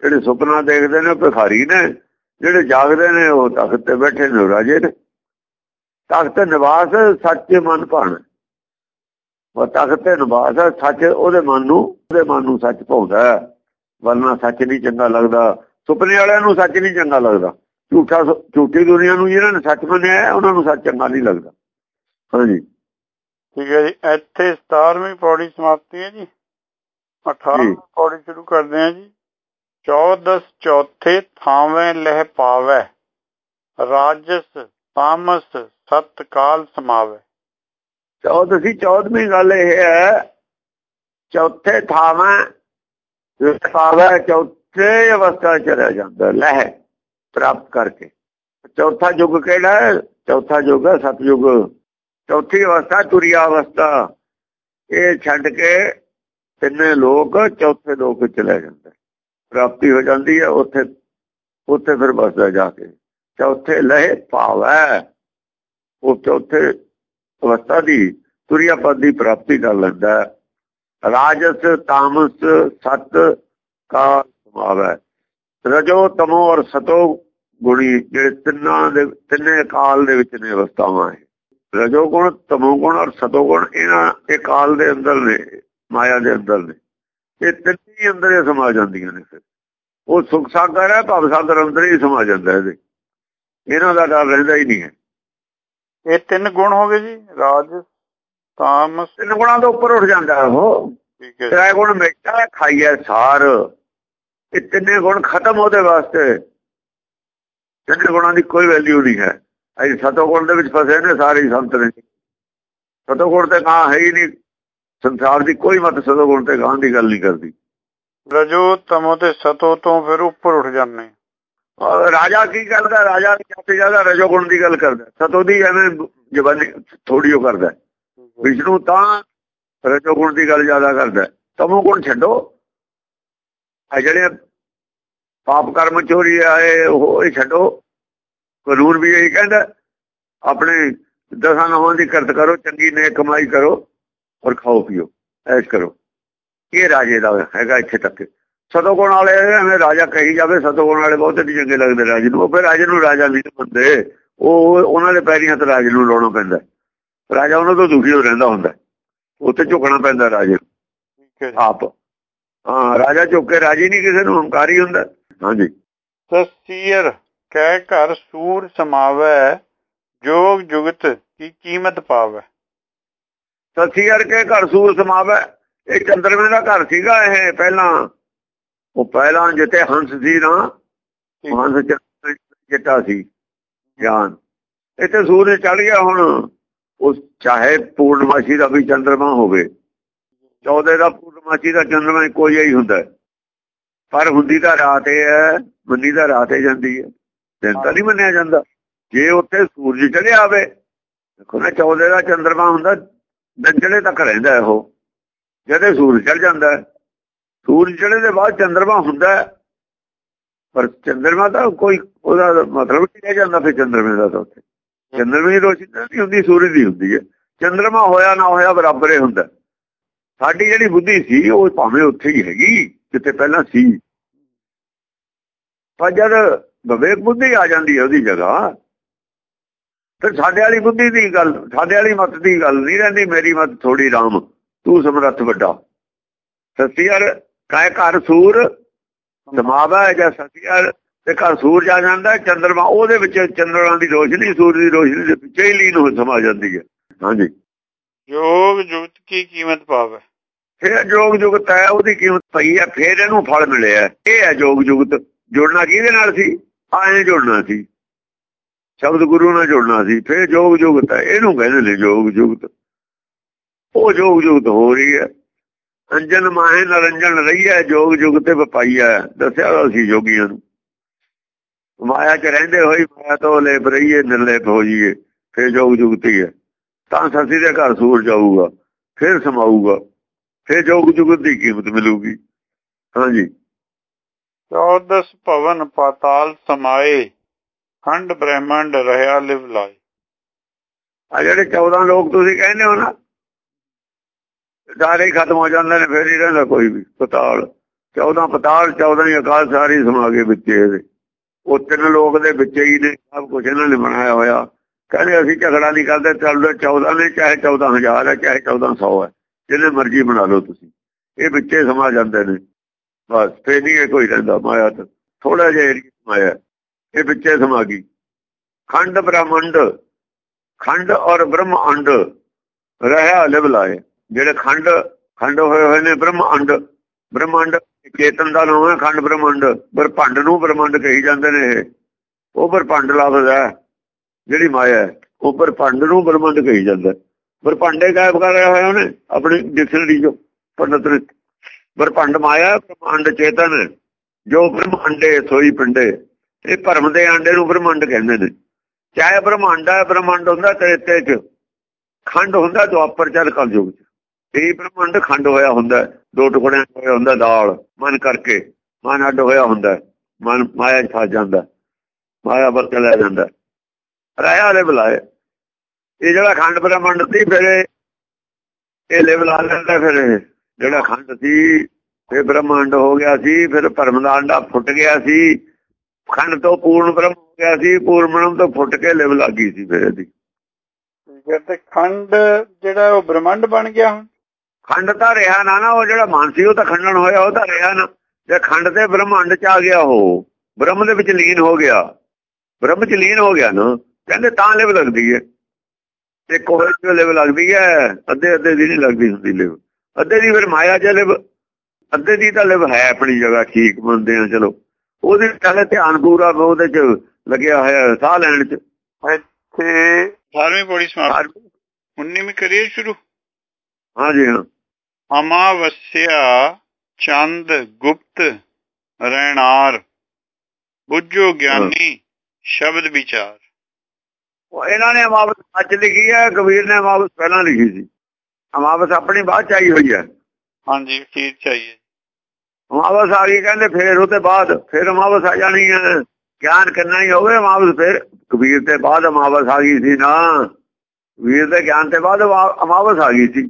ਜਿਹੜੇ ਸੁਪਨਾ ਦੇਖਦੇ ਨੇ ਉਹ ਭਿਖਾਰੀ ਨੇ। ਜਿਹੜੇ ਜਾਗਦੇ ਨੇ ਉਹ ਤਖਤ ਤੇ ਬੈਠੇ ਨੇ ਰਾਜੇ ਨੇ। ਤਖਤ ਨਿਵਾਸ ਸੱਚ ਮਨ ਭਾਣ। ਉਹ ਤਖਤ ਤੇ ਨਿਵਾਸ ਹੈ ਸੱਚ ਉਹਦੇ ਮਨ ਨੂੰ ਉਹਦੇ ਮਨ ਨੂੰ ਸੱਚ ਭਾਉਂਦਾ। ਵਰਨਾ ਸੱਚ ਨਹੀਂ ਚੰਗਾ ਲੱਗਦਾ। ਸੁਪਨੇ ਵਾਲਿਆਂ ਨੂੰ ਸੱਚ ਨਹੀਂ ਚੰਗਾ ਲੱਗਦਾ। ਝੂਠਾ ਝੂਠੀ ਦੁਨੀਆ ਨੂੰ ਜਿਹਨਾਂ ਨੇ ਸੱਚ ਮੰਨਿਆ ਉਹਨਾਂ ਨੂੰ ਸੱਚ ਚੰਗਾ ਨਹੀਂ ਲੱਗਦਾ। ਹਾਂਜੀ। ਠੀਕ ਹੈ ਜੀ। ਇੱਥੇ 17ਵੀਂ ਪੌੜੀ ਸਮਾਪਤੀ ਹੈ ਜੀ। 18ਵੀਂ ਜੀ। ਪੌੜੀ ਸ਼ੁਰੂ ਕਰਦੇ ਹਾਂ ਜੀ। ਚੌਦਸ ਚੌਥੇ ਥਾਵੇਂ ਲਹਿ ਪਾਵੈ, ਰਾਜਸ ਤਾਮਸ ਸਤ ਕਾਲ ਸਮਾਵੈ ਚੌਦਸੀ ਚੌਦਵੀਂ ਗੱਲ ਇਹ ਹੈ, ਚੌਥੇ ਥਾਵਾਂ ਪਾਵਾ, ਚੌਥੇ ਅਵਸਥਾ ਚ ਰਹਿ ਜਾਂਦਾ ਲਹਿ ਪ੍ਰਾਪਤ ਕਰਕੇ। ਚੌਥਾ ਯੁੱਗ ਕਿਹੜਾ ਹੈ? ਚੌਥਾ ਯੁੱਗ ਹੈ ਸਤਯੁਗ। ਚੌਥੀ ਅਵਸਥਾ ਤੁਰਿਆ ਅਵਸਥਾ ਇਹ ਛੱਡ ਕੇ ਤਿੰਨੇ ਲੋਕ ਚੌਥੇ ਲੋਕ ਚ ਚਲੇ ਜਾਂਦੇ ਪ੍ਰਾਪਤੀ ਹੋ ਜਾਂਦੀ ਹੈ, ਉੱਥੇ ਉੱਥੇ ਫਿਰ ਬਸਦਾ ਜਾ ਕੇ। ਚੌਥੇ ਲਹਿ ਪਾਵੈ ਉਹ ਚੌਥੇ ਅਵਸਥਾ ਦੀ ਤੁਰਿਆ ਦੀ ਪ੍ਰਾਪਤੀ ਕਰ ਲੈਂਦਾ ਰਾਜਸ, ਤਾਮਸ, ਸਤ ਕਾ ਸਮਾਵੈ ਰਜੋ, ਤਮੋ ਔਰ ਸਤੋ ਗੁਣੀ ਜਿਹੜੇ ਤਿੰਨਾਂ ਦੇ, ਤਿੰਨੇ ਕਾਲ ਦੇ ਵਿੱਚ ਨੇ ਅਵਸਥਾਵਾਂ ਹੈ ਰਜੋ ਗੁਣ, ਤਮੋ ਗੁਣ ਔਰ ਸਤੋ ਗੁਣ ਇਹਨਾਂ ਇਹ ਕਾਲ ਦੇ ਅੰਦਰ ਨੇ, ਮਾਇਆ ਦੇ ਅੰਦਰ ਨੇ। ਇਹ ਤਿੰਨੇ ਹੀ ਅੰਦਰ ਹੀ ਸਮਾ ਜਾਂਦੀਆਂ ਨੇ ਫਿਰ। ਉਹ ਸੁਖ ਸਾਗਰ ਹੈ ਭਵ ਸਾਗਰ ਅੰਦਰ ਹੀ ਸਮਾ ਜਾਂਦਾ ਇਹਦੇ। ਇਹਨਾਂ ਦਾ ਡਰ ਰਹਿੰਦਾ ਹੀ ਨਹੀਂ ਹੈ। ਇਹ ਤਿੰਨ ਗੁਣ ਹੋ ਗਏ ਜੀ ਰਾਜਸ ਤਾਮਸ। ਤਿੰਨ ਗੁਣਾਂ ਤੋਂ ਉੱਪਰ ਉੱਠ ਜਾਂਦਾ ਉਹ। ਠੀਕ ਹੈ ਤੇਰਾ ਗੁਣ ਮਿੱਠਾ ਖਾਈਏ ਸਾਰ। ਇਹ ਤਿੰਨੇ ਗੁਣ ਖਤਮ ਉਹਦੇ ਵਾਸਤੇ। ਤਿੰਨੇ ਗੁਣਾਂ ਦੀ ਕੋਈ ਵੈਲਿਊ ਨਹੀਂ ਹੈ। ਅਸੀਂ ਸਤੋ ਗੁਣ ਦੇ ਵਿੱਚ ਫਸੇ ਨੇ ਸਾਰੇ ਸੰਤ ਨੇ। ਸਤੋ ਗੁਣ ਤੇ ਕਾਂ ਹੈ ਹੀ ਨਹੀਂ। ਸੰਸਾਰ ਦੀ ਕੋਈ ਮਤ ਸਤੋ ਗੁਣ ਤੇ ਕਾਂ ਦੀ ਗੱਲ ਨਹੀਂ ਕਰਦੀ। ਰਜੋ ਤਮੋ ਤੇ ਸਤੋ ਤੋਂ ਫਿਰ ਉੱਪਰ ਉੱਠ ਜਾਂਦੇ। ਰਾਜਾ ਕੀ ਕਰਦਾ? ਰਾਜਾ ਜ਼ਿਆਦਾ ਜ਼ਿਆਦਾ ਰਜੋ ਗੁਣ ਦੀ ਗੱਲ ਕਰਦਾ। ਸਤੋ ਦੀ ਐਵੇਂ ਜਵਾਨੀ ਥੋੜੀ ਉਹ ਕਰਦਾ। ਵਿਸ਼ਨੂੰ ਤਾਂ ਰਜੋ ਗੁਣ ਦੀ ਗੱਲ ਜ਼ਿਆਦਾ ਕਰਦਾ। ਤਮੋ ਗੁਣ ਛੱਡੋ। ਆ ਜਿਹੜੇ ਪਾਪ ਕਰਮ ਚੋਰੀ ਆਏ, ਉਹ ਹੀ ਛੱਡੋ। ਕਾਨੂੰਨ ਵੀ ਇਹੀ ਕਹਿੰਦਾ, ਆਪਣੇ ਦਸਾਂ ਨਹਾਂ ਦੀ ਕਰਤ ਕਰੋ, ਚੰਗੀ ਨੇ ਕਮਾਈ ਕਰੋ ਔਰ ਖਾਓ ਪੀਓ। ਐਸ਼ ਕਰੋ। ਇਹ ਰਾਜੇ ਦਾ ਹੈਗਾ ਇੱਥੇ ਤੱਕ। ਸਤੋ ਗੁਣ ਵਾਲੇ ਐਵੇਂ ਰਾਜਾ ਕਹੀ ਜਾਵੇ ਸਤੋ ਗੁਣ ਵਾਲੇ ਬਹੁਤੇ ਨਹੀਂ ਚੰਗੇ ਲੱਗਦੇ ਰਾਜੇ ਨੂੰ। ਫਿਰ ਰਾਜੇ ਨੂੰ ਰਾਜਾ ਨਹੀਂ ਮੰਨਦੇ। ਉਹ ਉਹਨਾਂ ਦੇ ਪੈਰੀਂ ਹੱਥ ਰਾਜੇ ਨੂੰ ਲਾਉਣਾ ਪੈਂਦਾ ਰਾਜਾ ਉਹਨਾਂ ਤੋਂ ਦੁਖੀ ਹੋ ਰਹਿੰਦਾ ਹੁੰਦਾ ਉੱਤੇ ਝੁਕਣਾ ਪੈਂਦਾ ਰਾਜੇ ਨੂੰ। ਹੈ ਆਪ। ਹਾਂ ਰਾਜਾ ਝੁੱਕ ਕੇ ਰਾਜੀ ਨਹੀਂ ਕਿਸੇ ਨੂੰ ਹੰਕਾਰੀ ਹੁੰਦਾ ਹਾਂਜੀ। ਸਸੀਰ ਕਹਿ ਘਰ ਸੂਰ ਸਮਾਵੈ ਜੋਗ ਜੁਗਤ ਕੀ ਕੀਮਤ ਪਾਵੈ? ਸਸੀਰ ਕੇ ਘਰ ਸੂਰ ਸਮਾਵੈ। ਇਹ ਚੰਦਰਮੇ ਦਾ ਘਰ ਸੀਗਾ ਇਹ ਪਹਿਲਾਂ। ਉਹ ਪਹਿਲਾਂ ਜਿੱਥੇ ਹੰਸ ਸੀ ਨਾ ਹੰਸ ਚਿੱਟਾ ਸੀ ਗਿਆਨ ਇੱਥੇ ਸੂਰਜ ਚੜ ਗਿਆ ਹੁਣ ਉਹ ਚਾਹੇ ਪੂਰਨਮਾਸ਼ੀ ਦਾ ਵੀ ਚੰਦਰਮਾ ਹੋਵੇ ਚੌਦੇ ਦਾ ਪੂਰਨਮਾਸ਼ੀ ਦਾ ਚੰਦਰਮਾ ਇੱਕੋ ਜਿਹਾ ਹੀ ਹੁੰਦਾ। ਪਰ ਹੁੰਦੀ ਤਾਂ ਰਾਤ ਇਹ ਹੈ ਮੰਨੀ ਤਾਂ ਰਾਤ ਹੀ ਜਾਂਦੀ ਹੈ। ਦਿਨ ਤਾਂ ਨਹੀਂ ਮੰਨਿਆ ਜਾਂਦਾ। ਜੇ ਉੱਥੇ ਸੂਰਜ ਚੜਿਆ ਆਵੇ ਦੇਖੋ ਨਾ ਚੌਦੇ ਦਾ ਚੰਦਰਮਾ ਹੁੰਦਾ ਦਿਨ ਚੜੇ ਤੱਕ ਰਹਿੰਦਾ ਉਹ। ਜਦੋਂ ਸੂਰਜ ਚੜ ਜਾਂਦਾ ਹੈ, ਸੂਰਜ ਚੜੇ ਦੇ ਬਾਅਦ ਚੰਦਰਮਾ ਹੁੰਦਾ ਹੈ। ਪਰ ਚੰਦਰਮਾ ਤਾਂ ਕੋਈ ਉਹਦਾ ਮਤਲਬ ਨਹੀਂ ਰਹਿ ਜਾਂਦਾ ਫਿਰ ਚੰਦਰਮੇ ਦਾ ਤਾਂ ਉੱਥੇ। ਚੰਦਰਮੇ ਦੀ ਰੋਸ਼ਨੀ ਨਹੀਂ ਹੁੰਦੀ, ਸੂਰਜ ਦੀ ਹੁੰਦੀ ਹੈ। ਚੰਦਰਮਾ ਹੋਇਆ ਨਾ ਹੋਇਆ ਬਰਾਬਰ ਹੀ ਹੁੰਦਾ। ਸਾਡੀ ਜਿਹੜੀ ਬੁੱਧੀ ਸੀ, ਉਹ ਭਾਵੇਂ ਉੱਥੇ ਹੀ ਹੈਗੀ, ਜਿੱਥੇ ਪਹਿਲਾਂ ਸੀ। ਪਰ ਜਦ ਵਿਵੇਕ ਬੁੱਧੀ ਆ ਜਾਂਦੀ ਹੈ ਉਹਦੀ ਜਗ੍ਹਾ, ਫਿਰ ਸਾਡੇ ਵਾਲੀ ਬੁੱਧੀ ਦੀ ਗੱਲ, ਸਾਡੇ ਵਾਲੀ ਮਤ ਦੀ ਗੱਲ ਨਹੀਂ ਰਹਿੰਦੀ, ਮੇਰੀ ਮਤ ਥੋੜੀ ਰਾਮ। ਤੂੰ ਸਮਰੱਥ ਵੱਡਾ। ਸਤਿਆਰ ਕਾਇ ਘਰ ਸੂਰ? ਸਮਾਵਾ ਜਾਂ ਸਤਿਆਰ ਤੇ ਘਰ ਸੂਰਜ ਆ ਜਾਂਦਾ ਚੰਦਰਮਾ ਉਹਦੇ ਵਿੱਚ ਚੰਦਰਮਾ ਦੀ ਰੋਸ਼ਨੀ ਸੂਰਜ ਦੀ ਰੋਸ਼ਨੀ ਦੇ ਵਿੱਚ ਹੀ ਲੀਨ ਹੋ ਸਮਾ ਜਾਂਦੀ ਹੈ। ਹਾਂਜੀ। ਜੋਗ ਜੁਗਤ ਕੀ ਕੀਮਤ ਪਾਵੇ ਫਿਰ ਜੋਗ ਜੁਗਤ ਹੈ ਉਹਦੀ ਕੀਮਤ ਪਈ ਹੈ ਫਿਰ ਇਹਨੂੰ ਫਲ ਮਿਲਿਆ ਇਹ ਹੈ ਜੋਗ ਜੁਗਤ। ਜੁੜਨਾ ਕਿਹਦੇ ਨਾਲ ਸੀ? ਆਏ ਜੁੜਨਾ ਸੀ। ਸ਼ਬਦ ਗੁਰੂ ਨਾਲ ਜੁੜਨਾ ਸੀ। ਫਿਰ ਜੋਗ ਜੁਗਤ ਹੈ ਇਹਨੂੰ ਕਹਿੰਦੇ ਨੇ ਜੋਗ ਜੁਗਤ। ਉਹ ਜੋਗ ਜੁਗਤ ਹੋ ਰਹੀ ਹੈ। ਅੰਜਨ ਮਾਹੇ ਨਰੰਜਨ ਰਹੀ ਹੈ ਜੋਗ ਜੁਗਤੇ ਵਪਾਈ ਹੈ। ਦੱਸਿਆ ਸੀ ਜੋਗੀਆਂ ਨੂੰ। ਮਾਇਆ 'ਚ ਰਹਿੰਦੇ ਹੋਈ ਮਾਇਆ ਤੋਂ ਲੇਪ ਰਹੀਏ ਨਿਰਲੇਪ ਹੋ ਜੀਏ ਫਿਰ ਜੋਗ ਜੁਗਤੀ ਹੈ ਤਾਂ ਸਸੀ ਦੇ ਘਰ ਸੂਰ ਜਾਊਗਾ ਫਿਰ ਸਮਾਊਗਾ ਫਿਰ ਜੋਗ ਜੁਗਤ ਦੀ ਕੀਮਤ ਮਿਲੂਗੀ। ਹਾਂਜੀ। ਚੌਦਸ ਭਵਨ ਪਾਤਾਲ ਸਮਾਏ ਖੰਡ ਬ੍ਰਹਮੰਡ ਰਹਾ ਲਿਵ ਲਾਏ ਆ ਜਿਹੜੇ 14 ਲੋਕ ਤੁਸੀਂ ਕਹਿੰਦੇ ਹੋ ਨਾ ਸਾਰੇ ਖਤਮ ਹੋ ਜਾਂਦੇ ਨੇ, ਫਿਰ ਨਹੀਂ ਰਹਿੰਦਾ ਕੋਈ ਵੀ ਪਤਾਲ। 14 ਪਤਾਲ 14 ਹੀ ਅਕਾਲ ਸਾਰੀ ਸਮਾ ਕੇ ਵਿੱਚ ਇਹਦੇ। ਉਹ ਤਿੰਨ ਲੋਕ ਦੇ ਵਿੱਚ ਹੀ ਨੇ, ਸਭ ਕੁਝ ਇਹਨਾਂ ਨੇ ਬਣਾਇਆ ਹੋਇਆ। ਕਹਿੰਦੇ ਅਸੀਂ ਝਗੜਾ ਨਹੀਂ ਕਰਦੇ, ਚੱਲਦੇ 14 ਨੇ, ਚਾਹੇ 14000 ਹੈ, ਚਾਹੇ 1400 ਹੈ। ਜਿੰਨੇ ਮਰਜ਼ੀ ਬਣਾ ਲਓ ਤੁਸੀਂ। ਇਹ ਵਿੱਚੇ ਸਮਾ ਜਾਂਦੇ ਨੇ। ਬਸ, ਫੇਰ ਨਹੀਂ ਕੋਈ ਰਹਿੰਦਾ, ਮਾਇਆ ਤਾਂ ਥੋੜਾ ਜਿਹਾ ਏਰੀਆ ਮਾਇਆ। ਇਹ ਵਿੱਚੇ ਸਮਾ ਗਈ ਖੰਡ ਬ੍ਰਹਮੰਡ, ਖੰਡ ਔਰ ਬ੍ਰਹਮੰਡ ਅੰਡ ਲਿਵ ਲਾਏ। ਜਿਹੜੇ ਖੰਡ ਖੰਡ ਹੋਏ ਹੋਏ ਨੇ ਬ੍ਰਹਮੰਡ ਬ੍ਰਹਮੰਡ ਚੇਤਨ ਦਾ ਨਾਮ ਹੈ ਖੰਡ ਬ੍ਰਹਮੰਡ ਬ੍ਰਹਮੰਡ ਨੂੰ ਬ੍ਰਹਮੰਡ ਕਹੀ ਜਾਂਦੇ ਨੇ ਉਹ ਬ੍ਰਹਮੰਡ ਲਫ਼ਜ਼ ਹੈ, ਜਿਹੜੀ ਮਾਇਆ ਹੈ, ਉਹ ਬ੍ਰਹਮੰਡ ਨੂੰ ਬ੍ਰਹਮੰਡ ਕਹੀ ਜਾਂਦਾ ਬ੍ਰਹਮੰਡੇ ਗਾਇਬ ਕਰ ਰਿਹਾ ਹੋਇਆ ਉਹਨੇ, ਆਪਣੀ ਡਿਕਸ਼ਨਰੀ ਜੋ ਪੰਡਤ ਬ੍ਰਹਮੰਡ ਮਾਇਆ ਬ੍ਰਹਮੰਡ ਚੇਤਨ ਜੋ ਬ੍ਰਹਮੰਡੇ ਸੋਈ ਪਿੰਡੇ, ਇਹ ਭਰਮ ਦੇ ਆਂਡੇ ਨੂੰ ਬ੍ਰਹਮੰਡ ਕਹਿੰਦੇ ਨੇ। ਚਾਹੇ ਬ੍ਰਹਮੰਡ ਹੈ, ਬ੍ਰਹਮੰਡ ਹੁੰਦਾ ਤੇਤੇ ਚ। ਖੰਡ ਹੁੰਦਾ ਦੁਆਪਰ ਚੱਲ ਕਲਯੁਗ ਚ। ਇਹ ਬ੍ਰਹਮੰਡ ਖੰਡ ਹੋਇਆ ਹੁੰਦਾ ਦੋ ਟੁਕੜਿਆਂ ਹੋਇਆ ਹੁੰਦਾ ਦਾਲ। ਮਨ ਕਰਕੇ ਮਨ ਅੱਡ ਹੋਇਆ ਹੁੰਦਾ ਮਨ ਮਾਇਆ 'ਚ ਫਸ ਜਾਂਦਾ ਮਾਇਆ ਵਰਤ ਲੈ ਜਾਂਦਾ ਰਾਇਆ ਵਾਲੇ ਬੁਲਾਏ। ਇਹ ਜਿਹੜਾ ਖੰਡ ਬ੍ਰਹਮੰਡ ਸੀ ਫਿਰ ਇਹ ਲੈਵਲ ਆ ਲੈਂਦਾ ਫਿਰ ਜਿਹੜਾ ਖੰਡ ਸੀ ਫਿਰ ਬ੍ਰਹਮੰਡ ਹੋ ਗਿਆ ਸੀ, ਫਿਰ ਭਰਮ ਦਾ ਅੰਡਾ ਫੁੱਟ ਗਿਆ ਸੀ। ਖੰਡ ਤੋਂ ਪੂਰਨ ਬ੍ਰਹਮ ਹੋ ਗਿਆ ਸੀ, ਪੂਰਨ ਬ੍ਰਹਮ ਤੋਂ ਫੁੱਟ ਕੇ ਲੈਵਲ ਆ ਗਈ ਸੀ ਫਿਰ ਇਹਦੀ। ਫਿਰ ਤੇ ਖੰਡ ਜਿਹੜਾ ਉਹ ਬ੍ਰਹਮੰਡ ਬਣ ਗਿਆ ਹੁਣ। ਖੰਡ ਤਾਂ ਰਿਹਾ ਨਾ ਨਾ ਉਹ ਜਿਹੜਾ ਮਨ ਸੀ ਉਹ ਤਾਂ ਖੰਡਨ ਹੋਇਆ ਉਹ ਤਾਂ ਰਿਹਾ ਨਾ। ਜੇ ਖੰਡ ਤੇ ਬ੍ਰਹਮੰਡ ਚ ਆ ਗਿਆ ਉਹ। ਬ੍ਰਹਮ ਦੇ ਵਿੱਚ ਲੀਨ ਹੋ ਗਿਆ। ਬ੍ਰਹਮ ਚ ਲੀਨ ਹੋ ਗਿਆ ਨਾ। ਕਹਿੰਦੇ ਤਾਂ ਲਿਵ ਲੱਗਦੀ ਹੈ। ਤੇ ਕੋਹੇ ਚ ਲਿਵ ਲੱਗਦੀ ਹੈ ਅੱਧੇ ਅੱਧੇ ਦੀ ਨਹੀਂ ਲੱਗਦੀ ਹੁੰਦੀ ਲਿਵ ਅੱਧੇ ਦੀ ਫਿਰ ਮਾਇਆ ਚ ਲਿਵ ਅੱਧੇ ਦੀ ਤਾਂ ਲਿਵ ਹੈ ਆਪਣੀ ਜਗ੍ਹਾ ਠੀਕ ਮੰਨਦੇ ਆ ਚਲੋ। ਉਹਦੇ ਚੱਲੇ ਧਿਆਨ ਪੂਰਾ ਉਹਦੇ ਚ ਲੱਗਿਆ ਹੋਇਆ ਸਾਹ ਲੈਣ ਚ। ਇੱਥੇ 18ਵੀਂ ਪੌੜੀ ਸਮਾਪਤ 19ਵੀਂ ਕਰੀਏ ਸ਼ੁਰੂ ਹਾਂਜੀ ਹਾਂ। ਅਮਾਵਸਿਆ ਚੰਦ ਗੁਪਤ ਰਹਿਣਾਰ ਬੁੱਝੋ ਗਿਆਨੀ ਸ਼ਬਦ ਵਿਚਾਰ। ਉਹ ਇਹਨਾਂ ਨੇ ਅਮਾਵਸ ਅੱਜ ਲਿਖੀ ਹੈ ਕਬੀਰ ਨੇ ਅਮਾਵਸ ਪਹਿਲਾਂ ਲਿਖੀ ਸੀ। ਅਮਾਵਸ ਆਪਣੀ ਬਾਅਦ ਚ ਆਈ ਹੋਈ ਹੈ। ਹਾਂਜੀ ਠੀਕ ਚਾਹੀਏ ਅਮਾਵਸ ਆ ਗਈ ਕਹਿੰਦੇ ਫੇਰ ਉਹਦੇ ਬਾਅਦ ਫੇਰ ਅਮਾਵਸ ਆ ਜਾਣੀ ਹੈ। ਗਿਆਨ ਕਿੰਨਾ ਹੀ ਹੋਵੇ ਅਮਾਵਸ ਫੇਰ ਕਬੀਰ ਤੇ ਬਾਅਦ ਅਮਾਵਸ ਆ ਗਈ ਸੀ ਨਾ। ਵੀਰ ਦੇ ਗਿਆਨ ਤੇ ਬਾਅਦ ਅਮਾਵਸ ਆ ਗਈ ਸੀ।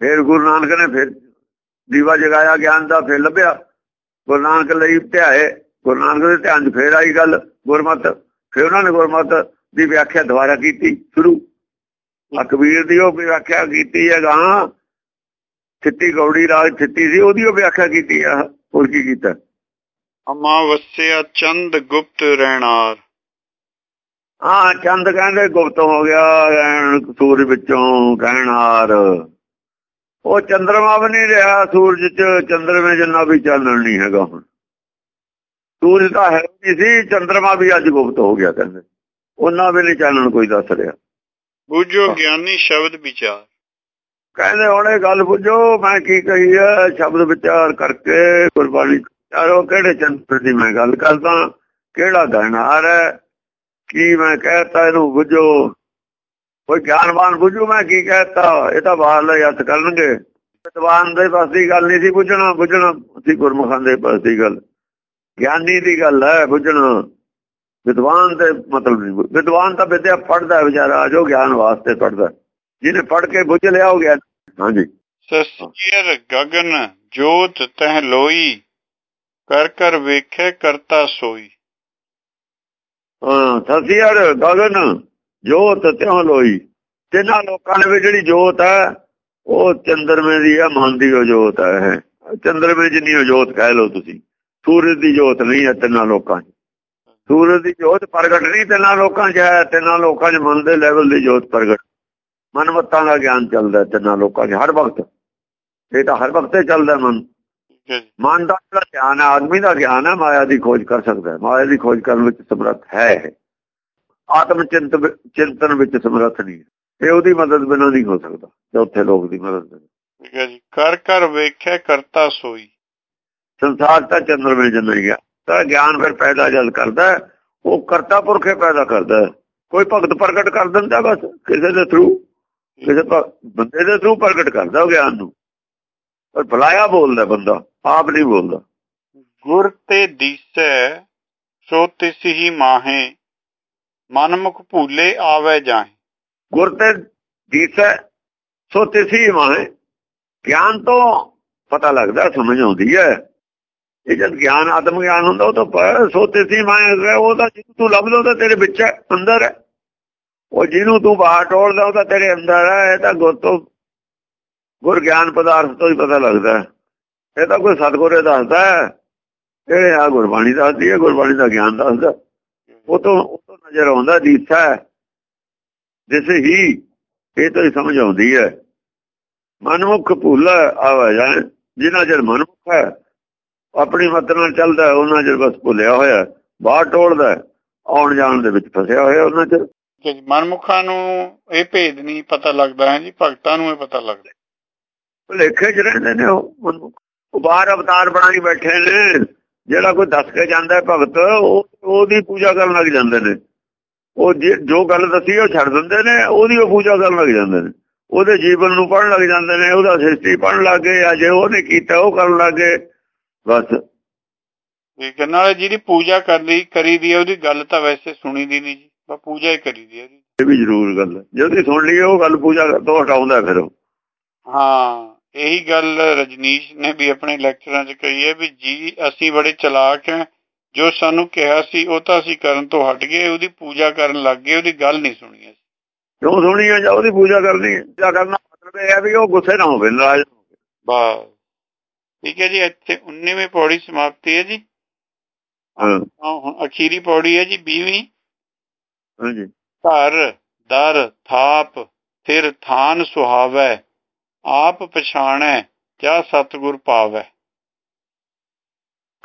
ਫੇਰ ਗੁਰੂ ਨਾਨਕ ਨੇ ਫਿਰ ਦੀਵਾ ਜਗਾਇਆ ਗਿਆਨ ਦਾ ਫਿਰ ਲੱਭਿਆ। ਗੁਰੂ ਨਾਨਕ ਲਈ ਧਿਆਏ ਗੁਰੂ ਨਾਨਕ ਦੇ ਧਿਆਨ 'ਚ ਫੇਰ ਆਈ ਗੱਲ ਗੁਰਮਤ। ਫਿਰ ਉਹਨਾਂ ਨੇ ਗੁਰਮਤ ਦੀ ਵਿਆਖਿਆ ਦੁਬਾਰਾ ਕੀਤੀ ਸ਼ੁਰੂ। ਅਕਬੀਰ ਦੀ ਉਹ ਵਿਆਖਿਆ ਕੀਤੀ ਹੈ ਗਾਂ। ਛਿੱਤੀ ਗੌੜੀ ਰਾਜ ਛਿੱਤੀ ਸੀ ਉਹਦੀ ਉਹ ਵਿਆਖਿਆ ਕੀਤੀ ਆ ਹੋਰ ਕੀ ਕੀਤਾ। ਅਮਾਵਸਿਆ ਚੰਦ ਗੁਪਤ ਰਹਿਣਾਰ ਹਾਂ ਚੰਦ ਕਹਿੰਦੇ ਗੁਪਤ ਹੋ ਗਿਆ ਰਹਿਣ ਸੂਰਜ ਵਿੱਚੋਂ ਰਹਿਣਾਰ ਉਹ ਚੰਦਰਮਾ ਵੀ ਨਹੀਂ ਰਿਹਾ ਸੂਰਜ 'ਚ ਚੰਦਰਮੇ ਜਿੰਨਾ ਵੀ ਚਾਨਣ ਨਹੀਂ ਹੈਗਾ ਹੁਣ। ਸੂਰਜ ਤਾਂ ਹੈ ਨਹੀਂ ਸੀ ਚੰਦਰਮਾ ਵੀ ਅੱਜ ਗੁਪਤ ਹੋ ਗਿਆ ਕਹਿੰਦੇ। ਉਹਨਾਂ ਵੀ ਨਹੀਂ ਚਾਨਣ ਕੋਈ ਦੱਸ ਰਿਹਾ। ਬੁੱਝੋ ਗਿਆਨੀ ਸ਼ਬਦ ਵਿਚਾਰ। ਕਹਿੰਦੇ ਹੁਣ ਇਹ ਗੱਲ ਬੁੱਝੋ ਮੈਂ ਕੀ ਕਹੀ ਹੈ ਸ਼ਬਦ ਵਿਚਾਰ ਕਰਕੇ ਕੁਰਬਾਨੀ ਚਾਰੋ ਕਿਹੜੇ ਚੰਦਰ ਦੀ ਮੈਂ ਗੱਲ ਕਰਦਾ ਕਿਹੜਾ ਗਹਿਣਾਰ ਹੈ ਕੀ ਮੈਂ ਕਹਤਾ ਇਹਨੂੰ ਬੁੱਝੋ। ਕੋਈ ਗਿਆਨਵਾਨ ਬੁੱਝੂ ਮੈਂ ਕੀ ਕਹਤਾ? ਇਹ ਤਾਂ ਬਾਹਰ ਯਤ ਕਰਨਗੇ। ਵਿਦਵਾਨ ਦੇ ਪਾਸ ਦੀ ਗੱਲ ਨਹੀਂ ਸੀ ਬੁੱਝਣਾ ਬੁੱਝਣਾ ਸੀ ਗੁਰਮੁਖਾਂ ਦੇ ਪਾਸ ਦੀ ਗੱਲ। ਗਿਆਨੀ ਦੀ ਗੱਲ ਹੈ ਬੁੱਝਣਾ। ਵਿਦਵਾਨ ਦੇ ਮਤਲਬ ਨਹੀਂ ਵਿਦਵਾਨ ਤਾਂ ਵਿਦਿਆ ਪੜਦਾ ਵਿਚਾਰਾ ਜੋ ਗਿਆਨ ਵਾਸਤੇ ਪੜਦਾ ਜਿਹਨੇ ਪੜ ਕੇ ਬੁੱਝ ਲਿਆ ਹੋ ਗਿਆ ਹਾਂਜੀ। ਸਸੀਰ ਗਗਨ ਜੋਤ ਤਹ ਲੋਈ ਕਰ ਕਰ ਵੇਖੇ ਕਰਤਾ ਸੋਈ। ਹਾਂ ਸਸੀਰ ਗਗਨ। ਜੋਤ ਤਿਉ ਲੋਈ? ਤਿੰਨਾਂ ਲੋਕਾਂ ਦੇ ਵਿੱਚ ਜਿਹੜੀ ਜੋਤ ਹੈ ਉਹ ਚੰਦਰਮੇ ਦੀ ਆ ਮਨ ਦੀ ਉਹ ਜੋਤ ਹੈ। ਚੰਦਰਮੇ ਜਿੰਨੀ ਜੋਤ ਕਹਿ ਲਓ ਤੁਸੀਂ। ਸੂਰਜ ਦੀ ਜੋਤ ਨਹੀਂ ਹੈ ਤਿੰਨਾਂ ਲੋਕਾਂ 'ਚ। ਸੂਰਜ ਦੀ ਜੋਤ ਪ੍ਰਗਟ ਨਹੀਂ ਤਿੰਨਾਂ ਲੋਕਾਂ 'ਚ ਹੈ ਤਿੰਨਾਂ ਲੋਕਾਂ 'ਚ ਮਨ ਦੇ ਲੈਵਲ ਦੀ ਜੋਤ ਪ੍ਰਗਟ। ਮਨਮਤਾਂ ਦਾ ਗਿਆਨ ਚੱਲਦਾ ਤਿੰਨਾਂ ਲੋਕਾਂ 'ਚ ਹਰ ਵਕਤ। ਇਹ ਤਾਂ ਹਰ ਵਕਤ ਚੱਲਦਾ ਮਨ। ਹੈ ਮਨ ਦਾ ਜਿਹੜਾ ਗਿਆਨ ਹੈ ਆਦਮੀ ਦਾ ਗਿਆਨ ਹੈ ਮਾਇਆ ਦੀ ਖੋਜ ਕਰ ਸਕਦਾ ਹੈ। ਮਾਇਆ ਦੀ ਖੋਜ ਕਰਨ ਵਿੱਚ ਸਮਰੱਥ ਹੈ। ਆਤਮ ਚਿੰਤਨ ਚਿੰਤਨ ਵਿੱਚ ਸਮਰੱਥ ਨਹੀਂ। ਹੈ। ਇਹ ਉਹਦੀ ਮਦਦ ਬਿਨਾਂ ਨਹੀਂ ਹੋ ਸਕਦਾ ਚੌਥੇ ਲੋਕ ਦੀ ਮਦਦ ਠੀਕ ਹੈ ਜੀ। ਕਰ ਕਰ ਵੇਖਿਆ ਕਰਤਾ ਸੋਈ। ਸੰਸਾਰ ਤਾਂ ਚੰਦਰਮੇ ਜਨ ਨਹੀਂ ਗਿਆ ਤਾਂ ਗਿਆਨ ਫਿਰ ਪੈਦਾ ਜਦ ਕਰਦਾ ਹੈ, ਉਹ ਕਰਤਾ ਪੁਰਖੇ ਪੈਦਾ ਕਰਦਾ। ਹੈ। ਕੋਈ ਭਗਤ ਪ੍ਰਗਟ ਕਰ ਦਿੰਦਾ ਬਸ ਕਿਸੇ ਦੇ ਥਰੂ ਕਿਸੇ ਬੰਦੇ ਦੇ ਥਰੂ ਪ੍ਰਗਟ ਕਰਦਾ ਉਹ ਗਿਆਨ ਨੂੰ। ਪਰ ਬੁਲਾਇਆ ਬੋਲਦਾ ਬੰਦਾ ਆਪ ਨਹੀਂ ਬੋਲਦਾ। ਗੁਰ ਤੇ ਦੀਸੈ ਸੋ ਤਿਸ ਹੀ ਮਾਹੇ। ਮਨਮੁਖ ਭੂਲੇ ਆਵੇ ਜਾਹੇ। ਗੁਰ ਤੇ ਦੀਸੈ ਸੋ ਤਿਸੀ ਮਾਹੇ ਗਿਆਨ ਤੋਂ ਪਤਾ ਲੱਗਦਾ, ਸਮਝ ਆਉਂਦੀ ਹੈ। ਇਹ ਜਦ ਗਿਆਨ, ਆਤਮ ਗਿਆਨ ਹੁੰਦਾ, ਉਹ ਤਾਂ ਸੋ ਤਿਸੀ ਮਾਹੇ ਉਹ ਤਾਂ ਜਿਹਨੂੰ ਤੂੰ ਲੱਭਦਾ ਤਾਂ ਤੇਰੇ ਵਿੱਚ ਅੰਦਰ ਹੈ। ਉਹ ਜਿਹਨੂੰ ਤੂੰ ਬਾਹਰ ਟੋਲਦਾ, ਉਹ ਤਾਂ ਤੇਰੇ ਅੰਦਰ ਹੈ। ਇਹ ਤਾਂ ਗੁਰ ਤੋਂ, ਗੁਰ ਗਿਆਨ ਪਦਾਰਥ ਤੋਂ ਹੀ ਪਤਾ ਲੱਗਦਾ ਇਹ ਤਾਂ ਕੋਈ ਸਤਿਗੁਰੇ ਦੱਸਦਾ ਇਹ ਆ ਗੁਰਬਾਣੀ ਦੱਸਦੀ ਹੈ, ਗੁਰਬਾਣੀ ਦਾ ਗਿਆਨ ਦੱਸਦਾ ਉਹ ਉਹ ਤੋਂ ਨਜ਼ਰ ਆਉਂਦਾ ਦੀਸਾ ਹੈ। ਜਿਸ ਹੀ ਇਹ ਤਾਂ ਸਮਝ ਆਉਂਦੀ ਹੈ। ਮਨਮੁਖ ਭੁੱਲ ਆਵਾ ਜਾਏ ਜਿਨ੍ਹਾਂ ਚਿਰ ਮਨਮੁਖ ਹੈ ਆਪਣੀ ਮਤ ਨਾਲ ਚੱਲਦਾ ਉਹਨਾਂ ਚਿਰ ਬਸ ਭੁੱਲਿਆ ਹੋਇਆ ਬਾਹਰ ਟੋਲਦਾ ਆਉਣ ਜਾਣ ਦੇ ਵਿੱਚ ਫਸਿਆ ਹੋਇਆ ਉਹਨਾਂ ਜੀ ਮਨਮੁਖਾਂ ਨੂੰ ਇਹ ਭੇਦ ਨਹੀਂ ਪਤਾ ਲੱਗਦਾ ਹੈ ਜੀ ਭਗਤਾਂ ਨੂੰ ਇਹ ਪਤਾ ਲੱਗਦਾ ਭੁਲੇਖੇ ਚ ਰਹਿੰਦੇ ਨੇ ਉਹ ਮਨਮੁਖ। ਉਹ ਬਾਹਰ ਅਵਤਾਰ ਬਣਾਈ ਬੈਠੇ ਨੇ ਜਿਹੜਾ ਕੋਈ ਦੱਸ ਕੇ ਜਾਂਦਾ ਭਗਤ ਉਹ ਉਹਦੀ ਪੂਜਾ ਕਰਨ ਲੱਗ ਜਾਂਦੇ ਨੇ। ਉਹ ਜੇ- ਗੱਲ ਦੱਸੀ ਉਹ ਛੱਡ ਦਿੰਦੇ ਨੇ ਉਹਦੀ ਉਹ ਪੂਜਾ ਕਰਨ ਲੱਗ ਜਾਂਦੇ ਨੇ। ਉਹਦੇ ਜੀਵਨ ਨੂੰ ਪੜਨ ਲੱਗ ਜਾਂਦੇ ਨੇ ਉਹਦਾ ਹਿਸਟਰੀ ਪੜਨ ਲੱਗ ਆ ਜੇ ਉਹਨੇ ਕੀਤਾ ਉਹ ਕਰਨ ਲੱਗ ਬਸ। ਠੀਕ ਹੈ ਨਾਲੇ ਜਿਹਦੀ ਪੂਜਾ ਕਰਨੀ ਕਰੀਦੀ ਹੈ ਉਹਦੀ ਗੱਲ ਤਾਂ ਵੈਸੇ ਸੁਣੀ ਦੀ ਨਹੀਂ ਜੀ ਬਸ ਪੂਜਾ ਹੀ ਕਰੀਦੀ ਹੈ ਇਹ ਵੀ ਜ਼ਰੂਰ ਗੱਲ ਹੈ। ਜੇ ਉਹਦੀ ਸੁਣ ਲਈਏ ਉਹ ਗੱਲ ਪੂਜਾ ਤੋਂ ਹਟਾਉਂਦਾ ਫਿਰ ਹਾਂ ਇਹੀ ਗੱਲ ਰਜਨੀਸ਼ ਨੇ ਵੀ ਆਪਣੇ ਲੈਕਚਰਾਂ 'ਚ ਕਹੀ ਹੈ ਵੀ ਜੀ ਅਸੀਂ ਬੜੇ ਚਲਾਕ ਹਾਂ ਜੋ ਸਾਨੂੰ ਕਿਹਾ ਸੀ ਉਹ ਤਾਂ ਅਸੀਂ ਕਰਨ ਤੋਂ ਹਟ ਗਏ ਉਹਦੀ ਪੂਜਾ ਕਰਨ ਲੱਗ ਗਏ ਉਹਦੀ ਗੱਲ ਨਹੀਂ ਸੁਣੀ ਅਸੀਂ। ਕਿਉਂ ਸੁਣੀ ਜਾਂ ਉਹਦੀ ਪੂਜਾ ਕਰਨੀ ਪੂਜਾ ਕਰਨਾ ਮਤਲਬ ਇਹ ਹੈ ਵੀ ਉਹ ਗੁੱਸੇ ਨਾ ਹੋਵੇ ਨਾਰਾਜ਼ ਨਾ ਹੋਵੇ। ਬਸ। ਠੀਕ ਹੈ ਜੀ ਇੱਥੇ 19ਵੀਂ ਪੌੜੀ ਸਮਾਪਤੀ ਹੈ ਜੀ। ਹੁਣ ਅਖੀਰੀ ਪੌੜੀ ਹੈ ਜੀ 20ਵੀਂ ਹਾਂਜੀ। ਘਰ ਦਰ ਥਾਪ ਫਿਰ ਥਾਨ ਸੁਹਾਵੈ ਆਪ ਪਛਾਣੈ ਜਾ ਸਤਗੁਰ ਪਾਵੈ।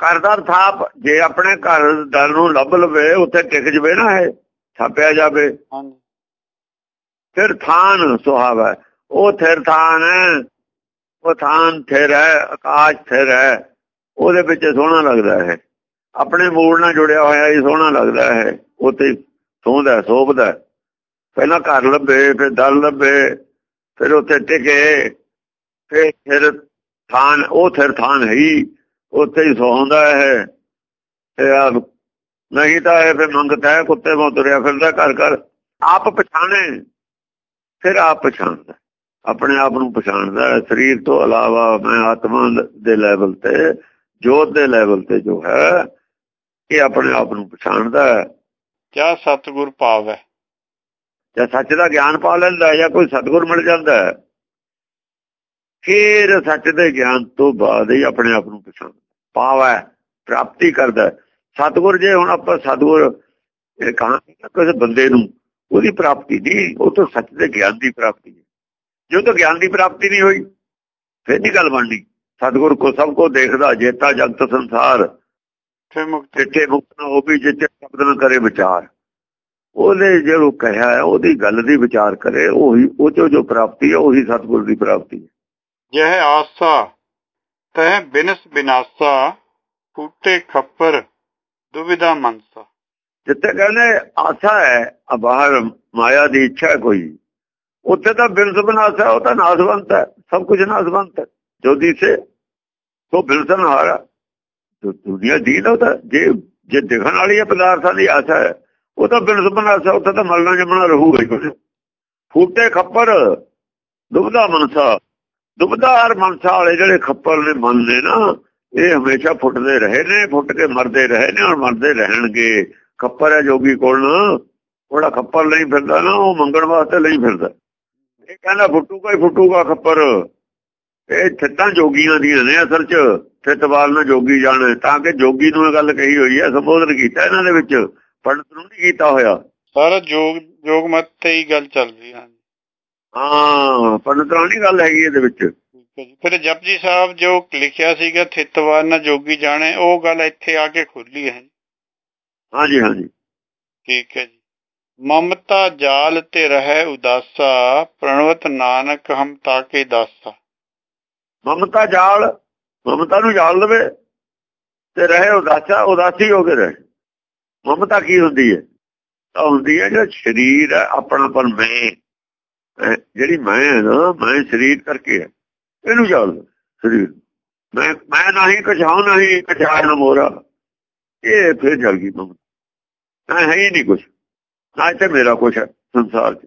ਕਰਦਾ ਥਾਪ ਜੇ ਆਪਣੇ ਘਰ ਦਰ ਨੂੰ ਲੱਭ ਲਵੇ ਉੱਥੇ ਟਿਕ ਜਵੇ ਨਾ ਇਹ ਛਾਪਿਆ ਜਾਵੇ। ਹਾਂਜੀ। ਫਿਰ ਥਾਨ ਸੁਹਾਵਾ। ਉਹ ਥਿਰ ਥਾਨ ਹੈ ਉਹ ਥਾਨ ਥਿਰ ਹੈ ਆਕਾਸ਼ ਥਿਰ ਹੈ ਉਹਦੇ ਵਿੱਚ ਸੋਹਣਾ ਲੱਗਦਾ ਹੈ ਆਪਣੇ ਮੂਲ ਨਾਲ ਜੁੜਿਆ ਹੋਇਆ ਹੀ ਸੋਹਣਾ ਲੱਗਦਾ ਹੈ ਉੱਥੇ ਸੋਹਦਾ ਸੋਭਦਾ ਪਹਿਲਾਂ ਘਰ ਲੱਭੇ ਫਿਰ ਦਰ ਲੱਭੇ ਫਿਰ ਉੱਥੇ ਟਿਕੇ ਫਿਰ ਫਿਰ ਥਾਨ ਉਹ ਥਿਰ ਥਾਨ ਹੈ ਹੀ। ਉੱਥੇ ਹੀ ਸੌਂਦਾ ਹੈ ਤੇ ਆ ਨਹੀਂ ਤਾਂ ਇਹ ਫਿਰ ਮੰਗਤਾ ਹੈ ਕੁੱਤੇ ਵਾਂਗ ਤੁਰਿਆ ਫਿਰਦਾ ਘਰ ਘਰ। ਆਪ ਪਛਾਣੇ ਫਿਰ ਆਪ ਪਛਾਣਦਾ। ਆਪਣੇ ਆਪ ਨੂੰ ਪਛਾਣਦਾ ਹੈ। ਸਰੀਰ ਤੋਂ ਇਲਾਵਾ ਮੈਂ ਆਤਮਾ ਦੇ ਲੈਵਲ ਤੇ ਜੋਤ ਦੇ ਲੈਵਲ ਤੇ ਜੋ ਹੈ ਇਹ ਆਪਣੇ ਆਪ ਨੂੰ ਪਛਾਣਦਾ ਹੈ। ਜਾ ਸਤਗੁਰ ਪਾਵੈ ਜਾਂ ਸੱਚ ਦਾ ਗਿਆਨ ਪਾ ਲੈਂਦਾ ਜਾਂ ਕੋਈ ਸਤਿਗੁਰ ਮਿਲ ਜਾਂਦਾ ਹੈ। ਫਿਰ ਸੱਚ ਦੇ ਗਿਆਨ ਤੋਂ ਬਾਅਦ ਹੀ ਆਪਣੇ ਆਪ ਨੂੰ ਪਛਾਣਦਾ। ਪਾਵੈ ਪ੍ਰਾਪਤੀ ਕਰਦਾ। ਸਤਿਗੁਰ ਜੇ ਹੁਣ ਆਪਾਂ ਸਤਿਗੁਰ ਇਹ ਕਿਸੇ ਬੰਦੇ ਨੂੰ ਉਹਦੀ ਪ੍ਰਾਪਤੀ ਨਹੀਂ ਉਹ ਤਾਂ ਸੱਚ ਦੇ ਗਿਆਨ ਦੀ ਪ੍ਰਾਪਤੀ ਹੈ। ਜੋ ਤਾਂ ਗਿਆਨ ਦੀ ਪ੍ਰਾਪਤੀ ਨਹੀਂ ਹੋਈ ਫਿਰ ਨਹੀਂ ਗੱਲ ਬਣਨੀ? ਸਤਿਗੁਰ ਕੋ ਸਭ ਕੋ ਦੇਖਦਾ ਜੇਤਾ ਜਗਤ ਸੰਸਾਰ। ਫਿਰ ਮੁਕਤ ਜਿੱਥੇ ਮੁਕਤ ਨਾ ਹੋਵੇ ਜਿੱਥੇ ਸ਼ਬਦ ਨਾ ਕਰੇ ਵਿਚਾਰ। ਉਹਦੇ ਜਿਹੜਾ ਕਹਿਆ ਹੈ ਉਹਦੀ ਗੱਲ ਦੀ ਵਿਚਾਰ ਕਰੇ ਉਹੀ ਉਹ ਚੋਂ ਜੋ ਪ੍ਰਾਪਤੀ ਹੈ ਉਹੀ ਸਤਿਗੁਰ ਦੀ ਪ੍ਰਾਪਤੀ ਹੈ। ਜਹ ਆਸਾ ਤਹ ਬਿਨਸ ਬਿਨਾਸਾ, ਫੂਟੇ ਖੱਪਰ, ਦੁਵਿਧਾ ਮਨਸਾ। ਜਿੱਥੇ ਕਹਿੰਦੇ ਆਸਾ ਹੈ, ਆ ਮਾਇਆ ਦੀ ਇੱਛਾ ਕੋਈ। ਉੱਥੇ ਤਾਂ ਬਿਨਸ ਬਨਾਸਾ ਉਹ ਤਾਂ ਨਾਸਵੰਤ ਹੈ, ਸਭ ਕੁਝ ਨਾਸਵੰਤ ਹੈ। ਜੋ ਦਿਸੇ, ਉਹ ਬਿਨਸਨ ਹਾਰਾ ਦੁਨੀਆ ਦੀ ਨਾ ਉਹ ਤਾਂ ਜੇ ਜੇ ਦਿਖਣ ਵਾਲੀ ਹੈ ਪਦਾਰਥਾਂ ਦੀ ਆਸਾ ਹੈ, ਉਹ ਤਾਂ ਬਿਨਸ ਬਨਾਸਾ ਉੱਥੇ ਤਾਂ ਮਲਣਾ ਜਮਣਾ ਰਹੂਗਾ ਹੀ ਕੁਝ ਫੂਟੇ ਖੱਪਰ ਦੁਬਦਾ ਮਨਸਾ। ਦੁਬਦਾ ਮਨਸਾ ਵਾਲੇ ਜਿਹੜੇ ਖੱਪਰ ਨੇ ਮਨ ਨੇ ਨਾ ਇਹ ਹਮੇਸ਼ਾ ਫੁੱਟਦੇ ਰਹੇ ਨੇ, ਫੁੱਟ ਕੇ ਮਰਦੇ ਰਹੇ ਨੇ ਔਰ ਮਰਦੇ ਰਹਿਣਗੇ। ਖੱਪਰ ਹੈ ਜੋਗੀ ਕੋਲ ਨਾ ਉਹਦਾ ਖੱਪਰ ਨਹੀਂ ਫਿਰਦਾ ਨਾ, ਉਹ ਮੰਗਣ ਵਾਸਤੇ ਨਹੀਂ ਫਿਰਦਾ। ਇਹ ਕਹਿੰਦਾ, ਫੁੱਟੂਗਾ ਹੀ ਫੁੱਟੂਗਾ ਖੱਪਰ ਇਹ ਛੱਤਾਂ ਜੋਗੀਆਂ ਦੀਆਂ ਨੇ ਅਸਲ 'ਚ ਫਿੱਤਵਾਲ ਨਾਲ ਜੋਗੀ ਜਾਣੇ। ਤਾਂ ਕਿ ਜੋਗੀ ਨੂੰ ਇਹ ਗੱਲ ਕਹੀ ਹੋਈ ਹੈ, ਸੰਬੋਧਨ ਕੀਤਾ ਇਹਨਾਂ ਦੇ ਵਿੱਚ। ਪੰਡਤ ਨੂੰ ਨਹੀਂ ਕੀਤਾ ਹੋਇਆ। ਸਾਰਾ ਜੋਗ ਜੋਗ ਮਤ ਤੇ ਹੀ ਗੱਲ ਚੱਲ ਹੈ ਹਾਂ ਪੰਡਤ ਨਹੀਂ ਗੱਲ ਹੈਗੀ ਇਹਦੇ ਵਿੱਚ। ਫਿਰ ਜਪਜੀ ਸਾਹਿਬ ਜੋ ਲਿਖਿਆ ਸੀਗਾ ਥਿਤਵਾਨ ਜੋਗੀ ਜਾਣੇ ਉਹ ਗੱਲ ਇੱਥੇ ਆ ਕੇ ਖੁੱਲੀ ਹੈ। ਹਾਂਜੀ ਹਾਂਜੀ। ਠੀਕ ਹੈ ਜੀ। ਮਮਤਾ ਜਾਲ ਤੇ ਰਹਿ ਉਦਾਸਾ ਪ੍ਰਣਵਤ ਨਾਨਕ ਹਮ ਤਾਕੇ ਦਾਸਾ। ਮਮਤਾ ਜਾਲ ਮਮਤਾ ਨੂੰ ਜਾਲ ਦੇਵੇ ਤੇ ਰਹੇ ਉਦਾਸਾ ਉਦਾਸੀ ਹੋ ਕੇ ਰਹੇ। ਮਮਤਾ ਕੀ ਹੁੰਦੀ ਹੈ? ਤਾਂ ਹੁੰਦੀ ਹੈ ਜਿਹੜਾ ਸਰੀਰ ਆਪਣਾਪਨ ਮੈਂ ਜਿਹੜੀ ਮੈਂ ਹੈ ਨਾ, ਮੈਂ ਸਰੀਰ ਕਰਕੇ ਹੈ ਇਹਨੂੰ ਜਾਲ ਸਰੀਰ ਮੈਂ ਮੈਂ ਨਹੀਂ ਕਛਾਉ ਨਹੀਂ ਕਛਾਣ ਮੋਰਾ ਇਹ ਫਿਰ ਜਲ ਗਈ ਮਮਤਾ ਮੈਂ ਹੈ ਹੀ ਨਹੀਂ ਕੁਛ। ਨਾ ਤੇ ਮੇਰਾ ਕੁਛ ਹੈ, ਸੰਸਾਰ 'ਚ।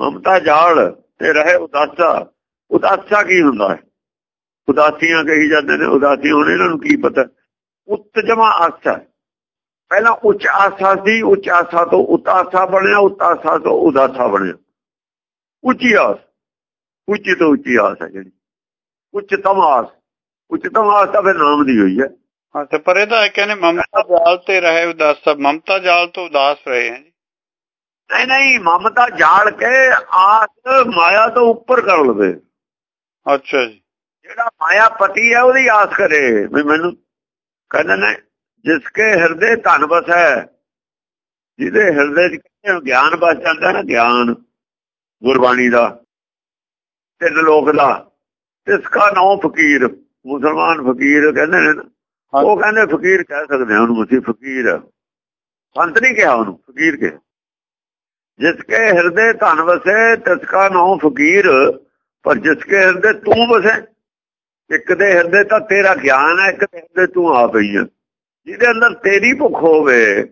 ਮਮਤਾ ਜਾਲ ਤੇ ਰਹੇ ਉਦਾਸਾ। ਉਦਾਸਾ ਕੀ ਹੁੰਦਾ ਹੈ? ਉਦਾਸੀਆਂ ਕਹੀ ਜਾਂਦੇ ਨੇ, ਉਦਾਸੀ ਹੁਣ ਇਹਨਾਂ ਨੂੰ ਕੀ ਪਤਾ? ਉਤਜਮਾ ਆਸਾ ਪਹਿਲਾਂ ਉੱਚ ਆਸਾ ਸੀ, ਉੱਚ ਆਸਾ ਤੋਂ ਉਤਾਸਾ ਬਣਿਆ, ਉਤਾਸਾ ਤੋਂ ਉਦਾਸਾ ਬਣਿਆ। ਉੱਚੀ ਆਸ। ਉੱਚੀ ਤੋਂ ਉੱਚੀ ਆਸ ਹੈ ਜਿਹੜੀ। ਉੱਚਤਮ ਆਸ। ਉੱਚਤਮ ਆਸ ਤਾਂ ਫਿਰ ਨਾਮ ਦੀ ਹੋਈ ਹੈ। ਹਾਂ ਤੇ ਪਰ ਇਹਦਾ ਇਹ ਕਹਿੰਦੇ ਮਮਤਾ ਜਾਲ ਤੇ ਰਹੇ ਉਦਾਸਾ। ਮਮਤਾ ਜਾਲ ਤੋਂ ਉਦਾਸ ਰਹੇ ਹੈ ਜੀ। ਨਹੀਂ ਨਹੀਂ ਮਮਤਾ ਜਾਲ ਕੇ ਆਸ ਮਾਇਆ ਤੋਂ ਉੱਪਰ ਕਰ ਲਵੇ। ਅੱਛਾ ਜੀ। ਜਿਹੜਾ ਮਾਇਆ ਪਤੀ ਹੈ ਉਹਦੀ ਆਸ ਕਰੇ। ਵੀ ਮੈਨੂੰ ਕਹਿੰਦੇ ਨੇ ਜਿਸ ਕੇ ਹਿਰਦੇ ਧਨ ਵਸੈ ਜਿਹਦੇ ਹਿਰਦੇ ਚ ਗਿਆਨ ਵਸ ਜਾਂਦਾ ਨਾ ਗਿਆਨ। ਗੁਰਬਾਣੀ ਦਾ ਤਿੰਨ ਲੋਕ ਦਾ। ਇਸ ਦਾ ਨਾਮ ਫਕੀਰ ਮੁਸਲਮਾਨ ਫਕੀਰ ਕਹਿੰਦੇ ਨੇ। ਉਹ ਕਹਿੰਦੇ ਫਕੀਰ ਕਹਿ ਸਕਦੇ ਹਾਂ ਉਹਨੂੰ ਅਸੀਂ ਫਕੀਰ। ਆ। ਸੰਤ ਨਹੀਂ ਕਿਹਾ ਉਹਨੂੰ ਫਕੀਰ ਕਿਹਾ। ਜਿਸ ਕੇ ਹਿਰਦੇ ਧਨ ਵਸੇ ਤਿਸ ਕਾ ਨਾਮ ਫਕੀਰ। ਪਰ ਜਿਸ ਕੇ ਹਿਰਦੇ ਤੂੰ ਵਸੇ ਇੱਕ ਦੇ ਹਿਰਦੇ ਤਾਂ ਤੇਰਾ ਗਿਆਨ ਹੈ ਇੱਕ ਦੇ ਹਿਰਦੇ ਤੂੰ ਆਪ ਹੀ ਹੈ। ਜਿਹਦੇ ਅੰਦਰ ਤੇਰੀ ਭੁੱਖ ਹੋਵੇ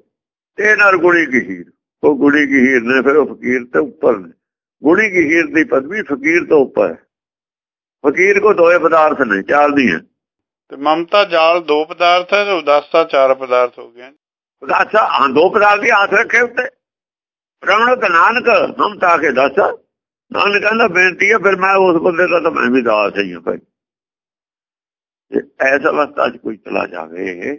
ਤੇ ਨਾਲ ਗੁਣੀ ਕੀ ਹੀਰ ਉਹ ਗੁਣੀ ਕੀ ਹੀਰ ਨੇ ਫਿਰ ਉਹ ਫਕੀਰ ਤੋਂ ਉੱਪਰ ਨੇ। ਗੁਣੀ ਕੀ ਹੀਰ ਦੀ ਪਦਵੀ ਫਕੀਰ ਤੋਂ ਉੱਪਰ ਹੈ। ਫਕੀਰ ਕੋ ਦੋਏ ਪਦਾਰਥ ਨੇ ਚੱਲਦੀ ਹੈ। ਤੇ ਮਮਤਾ ਜਾਲ ਦੋ ਪਦਾਰਥ ਹੈ ਤੇ ਉਦਾਸਾ ਚਾਰ ਪਦਾਰਥ ਹੋ ਗਏ। ਉਦਾਸਾ ਹਾਂ ਦੋ ਪਦਾਰਥ ਦੀ ਆਸ ਰੱਖੇ ਉੱਤੇ। ਪ੍ਰਣਤ ਨਾਨਕ ਮਮਤਾ ਕੇ ਦੱਸ। ਨਾਨਕ ਕਹਿੰਦਾ ਬੇਨਤੀ ਹੈ ਫਿਰ ਮੈਂ ਉਸ ਬੰਦੇ ਦਾ ਤਾਂ ਮੈਂ ਵੀ ਦਾਸ ਹੀ ਹਾਂ ਭਾਈ। ਐਸ ਅਵਸਥਾ 'ਚ ਕੋਈ ਚਲਾ ਜਾਵੇ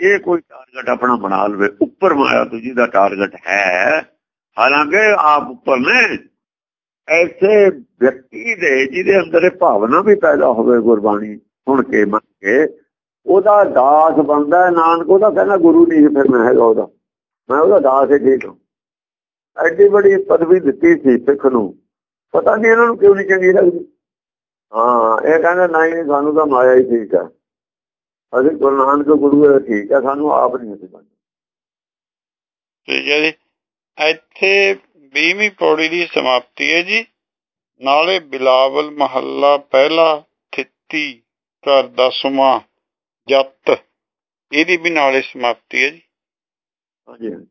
ਇਹ ਕੋਈ ਟਾਰਗੇਟ ਆਪਣਾ ਬਣਾ ਲਵੇ ਉੱਪਰ ਮਾਇਆ ਤੋਂ ਜਿਹਦਾ ਟਾਰਗੇਟ ਹੈ। ਹਾਲਾਂਕਿ ਆਪ ਉੱਪਰ ਨੇ, ਐਸੇ ਵਿਅਕਤੀ ਦੇ ਜਿਹਦੇ ਅੰਦਰ ਇਹ ਭਾਵਨਾ ਵੀ ਪੈਦਾ ਹੋਵੇ ਗੁਰਬਾਣੀ ਸੁਣ ਕੇ, ਮੰਨ ਕੇ, ਉਹਦਾ ਦਾਸ ਬਣਦਾ ਨਾਨਕ ਉਹਦਾ ਕਹਿੰਦਾ, ਗੁਰੂ ਨਹੀਂ ਫਿਰ ਮੈਂ ਹੈਗਾ ਉਹਦਾ। ਮੈਂ ਉਹਦਾ ਦਾਸ ਹੀ ਠੀਕ ਹਾਂ। ਐਡੀ ਬੜੀ ਪਦਵੀ ਦਿੱਤੀ ਸੀ ਸਿੱਖ ਨੂੰ। ਪਤਾ ਨਹੀਂ ਇਹਨਾਂ ਨੂੰ ਕਿਉਂ ਨਹੀਂ ਚੰਗੀ ਲੱਗਦੀ। ਹਾਂ, ਇਹ ਕਹਿੰਦਾ, ਨਹੀਂ, ਸਾਨੂੰ ਤਾਂ ਮਾਇਆ ਹੀ ਠੀਕ ਹੈ ਅਸੀਂ ਗੁਰੂ ਨਾਨਕ ਗੁਰੂ ਹੈ, ਠੀਕ ਹੈ ਸਾਨੂੰ ਆਪ ਨਹੀਂ ਅਸੀਂ ਬਣਨਾ ਤੇ ਜੀ ਇੱਥੇ 20ਵੀਂ ਪੌੜੀ ਦੀ ਸਮਾਪਤੀ ਹੈ ਜੀ। ਨਾਲੇ ਬਿਲਾਵਲ ਮਹੱਲਾ ਪਹਿਲਾ ਥਿੱਤੀ ਘਰ ਦਸਵਾਂ ਜੱਤ, ਇਹਦੀ ਵੀ ਨਾਲੇ ਸਮਾਪਤੀ ਹੈ ਜੀ। ਹਾਂਜੀ।